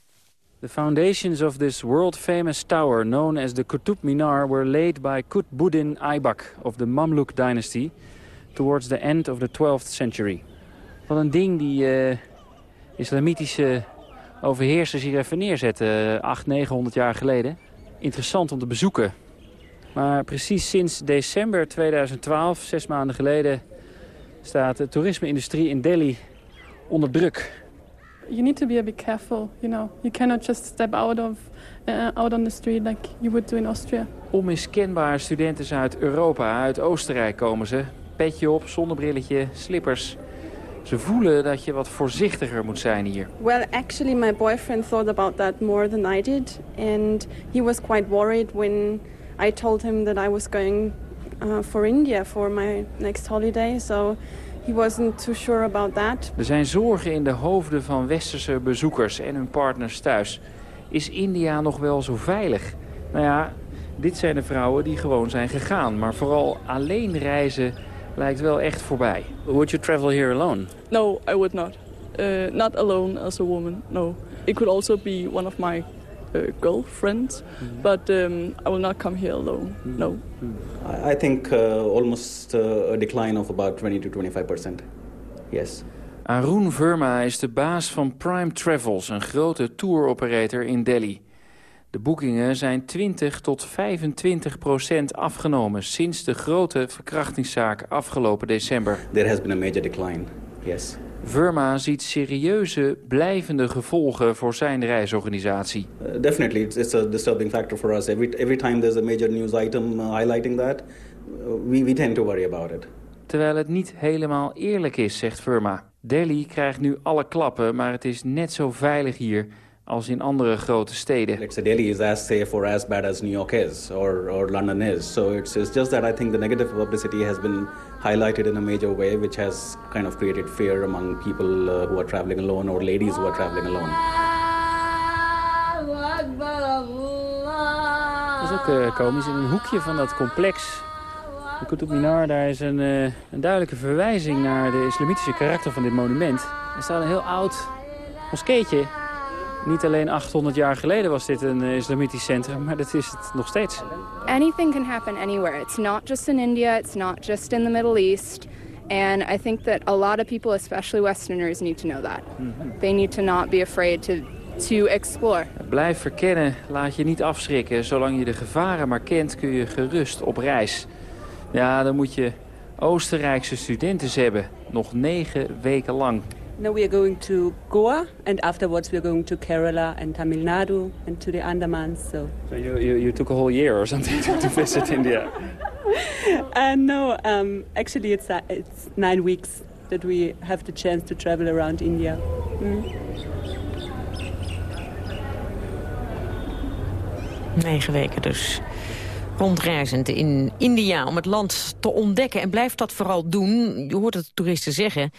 The foundations of this world-famous tower, known as the Qutub Minar, were laid by Qutbuddin Aibak of the Mamluk dynasty towards the end of the 12th century. Wat een ding die eh, islamitische overheersers hier even neerzetten, 800, 900 jaar geleden. Interessant om te bezoeken. Maar precies sinds december 2012, zes maanden geleden, staat de toerisme-industrie in Delhi onder druk. you need to be a bit careful. You know, you cannot just step out of uh, out on the street like you would do in Austria. Onmiskenbaar studenten uit Europa, uit Oostenrijk komen ze. Petje op, zonnebrilletje, slippers. Ze voelen dat je wat voorzichtiger moet zijn hier. Well, actually, my boyfriend thought about that more than I did, and he was quite worried when I told him that I was going uh, for India for my next holiday. So he wasn't too sure about that. Er zijn zorgen in de hoofden van westerse bezoekers en hun partners thuis. Is India nog wel zo veilig? Nou ja, dit zijn de vrouwen die gewoon zijn gegaan. Maar vooral alleen reizen lijkt wel echt voorbij. Would you travel here alone? No, I would not. Uh, not alone as a woman, no. It could also be one of my uh, girlfriends, but um, I will not come here alone, no. I I think uh, almost uh, a decline of about 20 to 25 percent. Yes. Arun Verma is de baas van Prime Travels, een grote tour-operator in Delhi. De boekingen zijn 20 tot 25 procent afgenomen sinds de grote verkrachtingszaak afgelopen december. There has been a major decline, yes. Verma ziet serieuze, blijvende gevolgen voor zijn reisorganisatie. Uh, definitely, it's, a disturbing factor for us. Every, every time there's a major news item uh, highlighting that, uh, we, we tend to worry about it. Terwijl het niet helemaal eerlijk is, zegt Verma. Delhi krijgt nu alle klappen, maar het is net zo veilig hier als in andere grote steden. Let's say Delhi is as safe or as bad as New York is or, or London is. So it's, it's just that I think the negative publicity has been highlighted in a major way, which has kind of created fear among people uh, who are traveling alone or ladies who are traveling alone. Dat is ook uh, komisch. In een hoekje van dat complex, de Qutb Minar, daar is een, uh, een duidelijke verwijzing naar de islamitische karakter van dit monument. Er staat een heel oud moskeetje niet alleen 800 jaar geleden was dit een uh, islamitisch centrum, maar dat is het nog steeds. Anything can happen anywhere. It's not just in India, it's not just in the Middle East. And I think that a lot of people, especially Westerners, need to know that. They need to not be afraid to, to explore. Blijf verkennen, laat je niet afschrikken. Zolang je de gevaren maar kent, kun je gerust op reis. Ja, dan moet je Oostenrijkse studenten hebben. Nog negen weken lang. Now we are going to Goa, and afterwards we are going to Kerala and Tamil Nadu and to the Andamans. So, so you, you, you took a whole year or something to, to visit India? uh, no, um, actually it's, uh, it's nine weeks that we have the chance to travel around India. Mm. Negen weken dus rondreizend in India om het land te ontdekken. En blijft dat vooral doen. Je hoort het toeristen zeggen.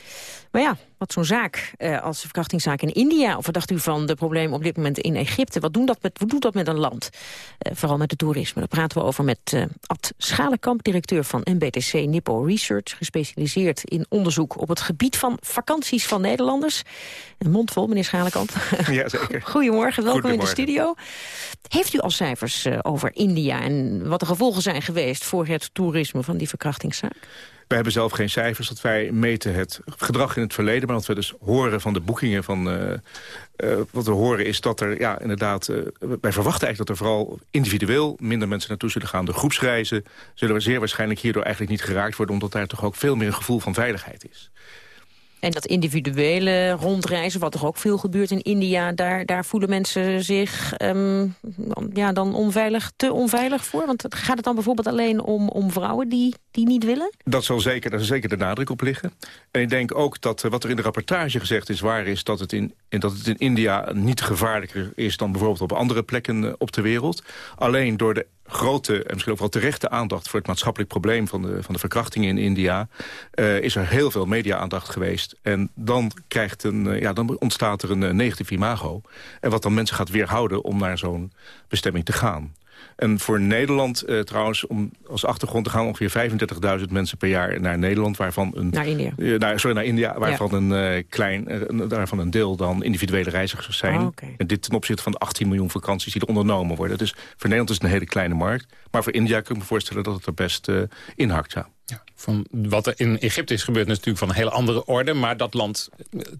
Maar ja, wat zo'n zaak eh, als de verkrachtingszaak in India... of wat dacht u van de problemen op dit moment in Egypte? Wat, doen dat met, wat doet dat met een land? Eh, vooral met het toerisme. Daar praten we over met uh, Ad Schalenkamp, directeur van NBTC Nippo Research... gespecialiseerd in onderzoek op het gebied van vakanties van Nederlanders. Een mond vol, meneer Schalenkamp. Ja, zeker. Goedemorgen, welkom in de studio. Heeft u al cijfers over India en wat de gevolgen zijn geweest... voor het toerisme van die verkrachtingszaak? Wij hebben zelf geen cijfers, dat wij meten het gedrag in het verleden... maar dat we dus horen van de boekingen van... Uh, uh, wat we horen is dat er, ja, inderdaad... Wij verwachten eigenlijk dat er vooral individueel minder mensen naartoe zullen gaan. De groepsreizen zullen we zeer waarschijnlijk hierdoor eigenlijk niet geraakt worden... omdat daar toch ook veel meer een gevoel van veiligheid is. En dat individuele rondreizen, wat toch ook veel gebeurt in India... daar, daar voelen mensen zich um, ja, dan onveilig, te onveilig voor? Want gaat het dan bijvoorbeeld alleen om, om vrouwen die, die niet willen? Dat zal zeker, daar zal zeker de nadruk op liggen. En ik denk ook dat uh, wat er in de rapportage gezegd is waar is... dat het in, dat het in India niet gevaarlijker is dan bijvoorbeeld op andere plekken uh, op de wereld. Alleen door de grote en misschien ook wel terechte aandacht... voor het maatschappelijk probleem van de, van de verkrachtingen in India... Uh, is er heel veel media-aandacht geweest. En dan, krijgt een, uh, ja, dan ontstaat er een uh, negatief imago. En wat dan mensen gaat weerhouden om naar zo'n bestemming te gaan. En voor Nederland uh, trouwens, om als achtergrond te gaan... ongeveer 35.000 mensen per jaar naar Nederland, waarvan een... Naar India. Uh, naar, sorry, naar India, waarvan, ja. een, uh, klein, daarvan een deel dan individuele reizigers zijn. Oh, okay. En dit ten opzichte van de 18 miljoen vakanties die er ondernomen worden. Dus voor Nederland is het een hele kleine markt. Maar voor India kun ik me voorstellen dat het er best inhakt, ja. Ja, van wat er in Egypte is gebeurd is natuurlijk van een hele andere orde. Maar dat land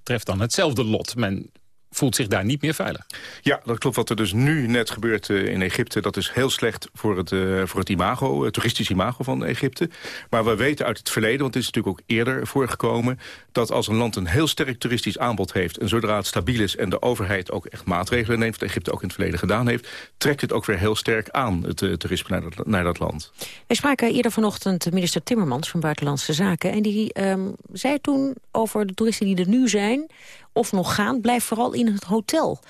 treft dan hetzelfde lot. Men voelt zich daar niet meer veilig. Ja, dat klopt. Wat er dus nu net gebeurt uh, in Egypte... dat is heel slecht voor het, uh, voor het imago, het toeristisch imago van Egypte. Maar we weten uit het verleden, want dit is natuurlijk ook eerder voorgekomen... dat als een land een heel sterk toeristisch aanbod heeft... en zodra het stabiel is en de overheid ook echt maatregelen neemt... wat Egypte ook in het verleden gedaan heeft... trekt het ook weer heel sterk aan, het uh, toerisme naar dat, naar dat land. Wij spraken eerder vanochtend minister Timmermans van Buitenlandse Zaken... en die um, zei toen over de toeristen die er nu zijn of nog gaan, blijf vooral in het hotel.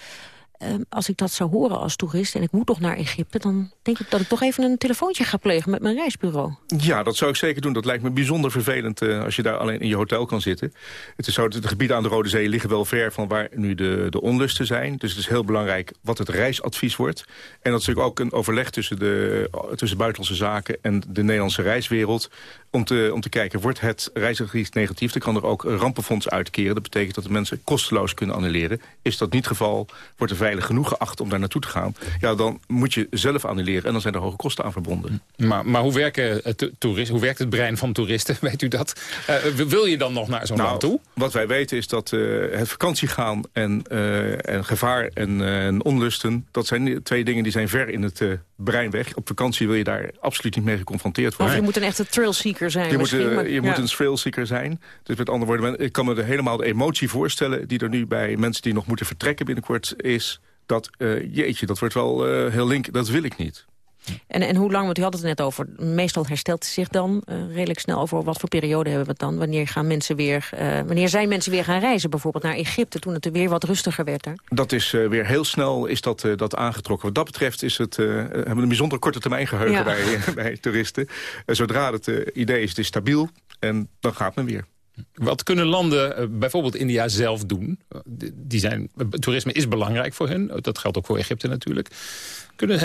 Ehm, als ik dat zou horen als toerist... en ik moet toch naar Egypte... dan denk ik dat ik toch even een telefoontje ga plegen met mijn reisbureau. Ja, dat zou ik zeker doen. Dat lijkt me bijzonder vervelend eh, als je daar alleen in je hotel kan zitten. Het is zo, de gebieden aan de Rode Zee liggen wel ver van waar nu de, de onlusten zijn. Dus het is heel belangrijk wat het reisadvies wordt. En dat is natuurlijk ook een overleg tussen, de, tussen buitenlandse zaken en de Nederlandse reiswereld om te, om te kijken, wordt het reisadvies negatief... dan kan er ook rampenfonds uitkeren. Dat betekent dat de mensen kosteloos kunnen annuleren. Is dat niet het geval, wordt er veilig genoeg geacht om daar naartoe te gaan... ja, dan moet je zelf annuleren en dan zijn er hoge kosten aan verbonden. Maar, maar hoe, werken het toerist, hoe werkt het brein van toeristen, weet u dat? Uh, wil je dan nog naar zo'n nou, land toe? Wat wij weten is dat uh, het vakantiegaan en, uh, en gevaar en, en, onlusten... dat zijn twee dingen die zijn ver in het brein weg. Op vakantie wil je daar absoluut niet mee geconfronteerd worden. Of je moet een echte thrill-seeker zijn je misschien. Moet, maar, je moet een thrillseeker zijn. Dus met andere woorden, ik kan me er helemaal de emotie voorstellen... die er nu bij mensen die nog moeten vertrekken binnenkort is... dat, uh, jeetje, dat wordt wel uh, heel link, dat wil ik niet. En, en hoe lang, want u had het net over, meestal herstelt zich dan uh, redelijk snel over wat voor periode hebben we het dan? Wanneer, gaan mensen weer, uh, wanneer zijn mensen weer gaan reizen, bijvoorbeeld naar Egypte, toen het er weer wat rustiger werd daar? Dat is uh, weer heel snel is dat, dat aangetrokken. Wat dat betreft is het, hebben we een bijzonder korte termijn geheugen ja. bij, bij toeristen. zodra het idee is, het is stabiel en dan gaat men weer. Wat kunnen landen, bijvoorbeeld India, zelf doen? Die zijn, toerisme is belangrijk voor hen. Dat geldt ook voor Egypte natuurlijk. Kunnen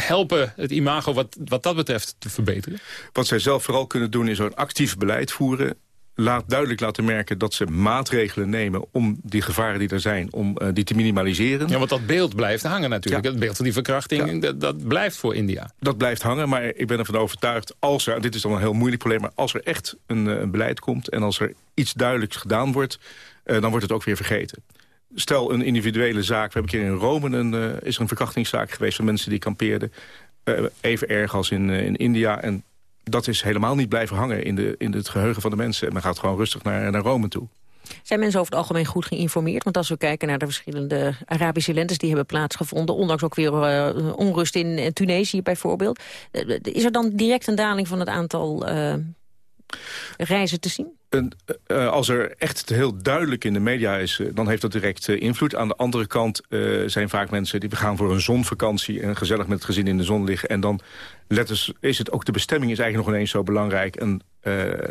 helpen het imago wat, wat dat betreft te verbeteren? Wat zij zelf vooral kunnen doen is een actief beleid voeren laat duidelijk laten merken dat ze maatregelen nemen... om die gevaren die er zijn, om uh, die te minimaliseren. Ja, want dat beeld blijft hangen natuurlijk. Ja. Het beeld van die verkrachting, ja. dat, dat, blijft voor India. Dat blijft hangen, maar ik ben ervan overtuigd... als er, dit is dan een heel moeilijk probleem... maar als er echt een, een beleid komt en als er iets duidelijks gedaan wordt... Uh, dan wordt het ook weer vergeten. Stel een individuele zaak. We hebben een keer in Rome een, uh, is er een verkrachtingszaak geweest... van mensen die kampeerden. even erg als in, in India. En dat is helemaal niet blijven hangen in, de, in het geheugen van de mensen. Men gaat gewoon rustig naar, naar Rome toe. Zijn mensen over het algemeen goed geïnformeerd? Want als we kijken naar de verschillende Arabische lentes die hebben plaatsgevonden... ondanks ook weer uh, onrust in Tunesië bijvoorbeeld... Uh, is er dan direct een daling van het aantal uh, reizen te zien? Een, uh, als er echt heel duidelijk in de media is, uh, dan heeft dat direct uh, invloed. Aan de andere kant zijn vaak mensen die gaan voor een zonvakantie... en gezellig met het gezin in de zon liggen. En dan letters, is het ook de bestemming is eigenlijk nog ineens zo belangrijk. En,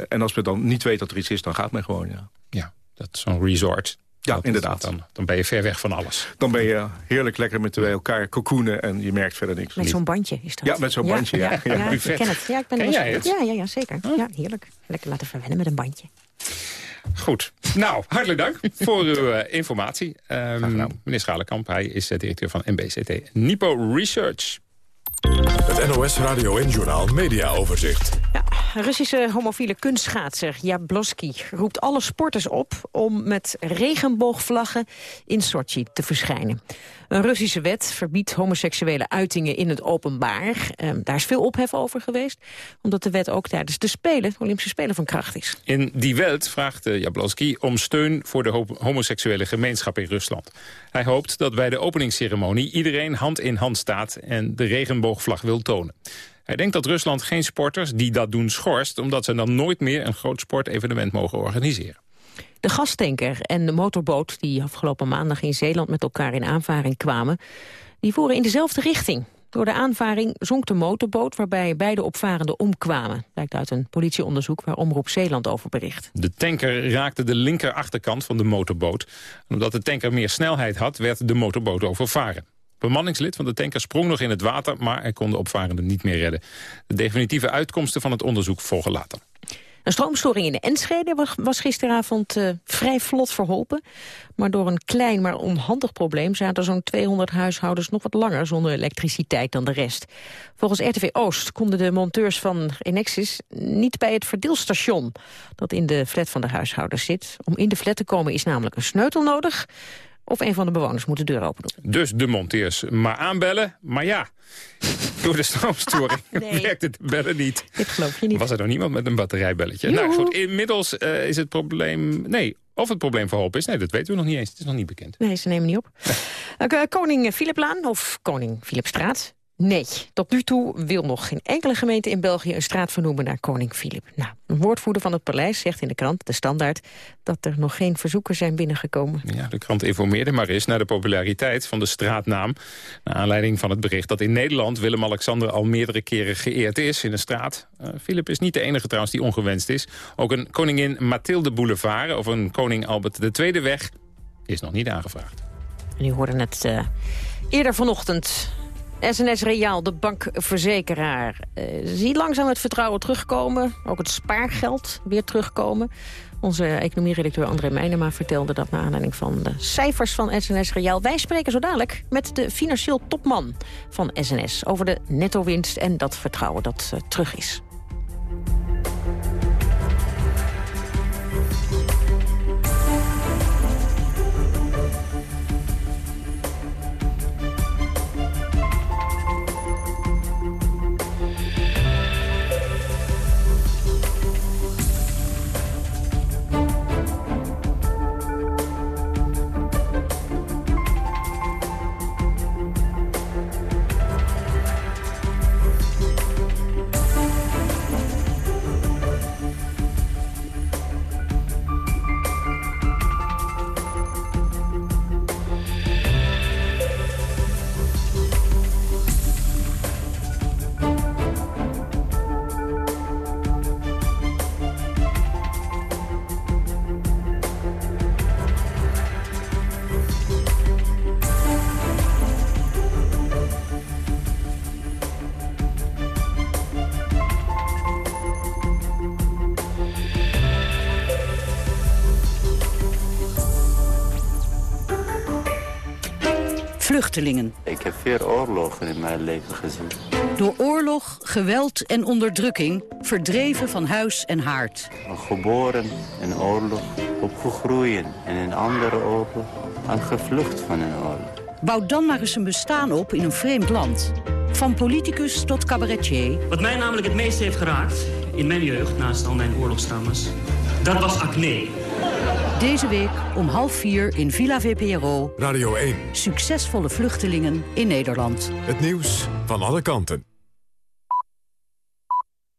en als we dan niet weten dat er iets is, dan gaat men gewoon, ja. Ja, dat is zo'n resort. Ja, dat, inderdaad. Dan, dan ben je ver weg van alles. Dan ben je heerlijk lekker met elkaar kokoenen en je merkt verder niks. Met zo'n bandje is dat? Ja, met zo'n bandje, ja. ja, ja. ik ken het. Ja, ik ben ken jij het? Ja, ja, ja zeker. Ja, heerlijk. Lekker laten verwennen met een bandje. Goed. Nou, hartelijk dank voor uw uh, informatie. Um, meneer Schalenkamp, hij is uh, directeur van MBCT Nipo Research. Het NOS Radio en Journaal Media Overzicht. Russische homofiele kunstschaatser Jablonski roept alle sporters op om met regenboogvlaggen in Sochi te verschijnen. Een Russische wet verbiedt homoseksuele uitingen in het openbaar. Ehm, daar is veel ophef over geweest, omdat de wet ook tijdens de Spelen, de Olympische Spelen van kracht is. In die wet vraagt Jablonski om steun voor de ho homoseksuele gemeenschap in Rusland. Hij hoopt dat bij de openingsceremonie iedereen hand in hand staat en de regenboogvlag wil tonen. Hij denkt dat Rusland geen sporters die dat doen schorst... omdat ze dan nooit meer een groot sportevenement mogen organiseren. De gastanker en de motorboot die afgelopen maandag in Zeeland met elkaar in aanvaring kwamen... die voeren in dezelfde richting. Door de aanvaring zonk de motorboot waarbij beide opvarenden omkwamen. Blijkt uit een politieonderzoek waar Omroep Zeeland over bericht. De tanker raakte de linker achterkant van de motorboot. Omdat de tanker meer snelheid had, werd de motorboot overvaren. Bemanningslid van de tanker sprong nog in het water, maar hij kon de opvarenden niet meer redden. De definitieve uitkomsten van het onderzoek volgen later. Een stroomstoring in de Enschede was gisteravond uh, vrij vlot verholpen. Maar door een klein maar onhandig probleem zaten zo'n 200 huishoudens nog wat langer zonder elektriciteit dan de rest. Volgens RTV Oost konden de monteurs van Enexis niet bij het verdeelstation dat in de flat van de huishoudens zit. Om in de flat te komen is namelijk een sleutel nodig. Of een van de bewoners moet de deur open doen. Dus de monteurs maar aanbellen. Maar ja, door de stroomstoring nee. werkte de bellen niet. Dit geloof je niet. Was er nog niemand met een batterijbelletje? Joehoe. Nou goed, inmiddels uh, is het probleem... Nee, of het probleem verholpen is, nee, dat weten we nog niet eens. Het is nog niet bekend. Nee, ze nemen niet op. Uh, koning Philiplaan, of koning Philipstraat... Nee, tot nu toe wil nog geen enkele gemeente in België een straat vernoemen naar koning Filip. Nou, een woordvoerder van het paleis zegt in de krant, de standaard, dat er nog geen verzoeken zijn binnengekomen. Ja, de krant informeerde maar eens naar de populariteit van de straatnaam. Naar aanleiding van het bericht dat in Nederland Willem-Alexander al meerdere keren geëerd is in een straat. Uh, Philip is niet de enige trouwens die ongewenst is. Ook een koningin Mathilde Boulevard of een koning Albert II weg is nog niet aangevraagd. En u hoorde het uh, eerder vanochtend SNS Reaal, de bankverzekeraar, uh, ziet langzaam het vertrouwen terugkomen. Ook het spaargeld weer terugkomen. Onze economieredacteur André Meijnema vertelde dat... naar aanleiding van de cijfers van SNS Reaal. Wij spreken zo dadelijk met de financieel topman van SNS... over de netto-winst en dat vertrouwen dat uh, terug is. Ik heb vier oorlogen in mijn leven gezien. Door oorlog, geweld en onderdrukking verdreven van huis en haard. Geboren in oorlog, opgegroeid in een andere oorlog en gevlucht van een oorlog. Bouw dan maar eens een bestaan op in een vreemd land. Van politicus tot cabaretier. Wat mij namelijk het meest heeft geraakt in mijn jeugd, naast al mijn oorlogstrauma's, dat was acne. Deze week om half vier in Villa VPRO. Radio 1. Succesvolle vluchtelingen in Nederland. Het nieuws van alle kanten.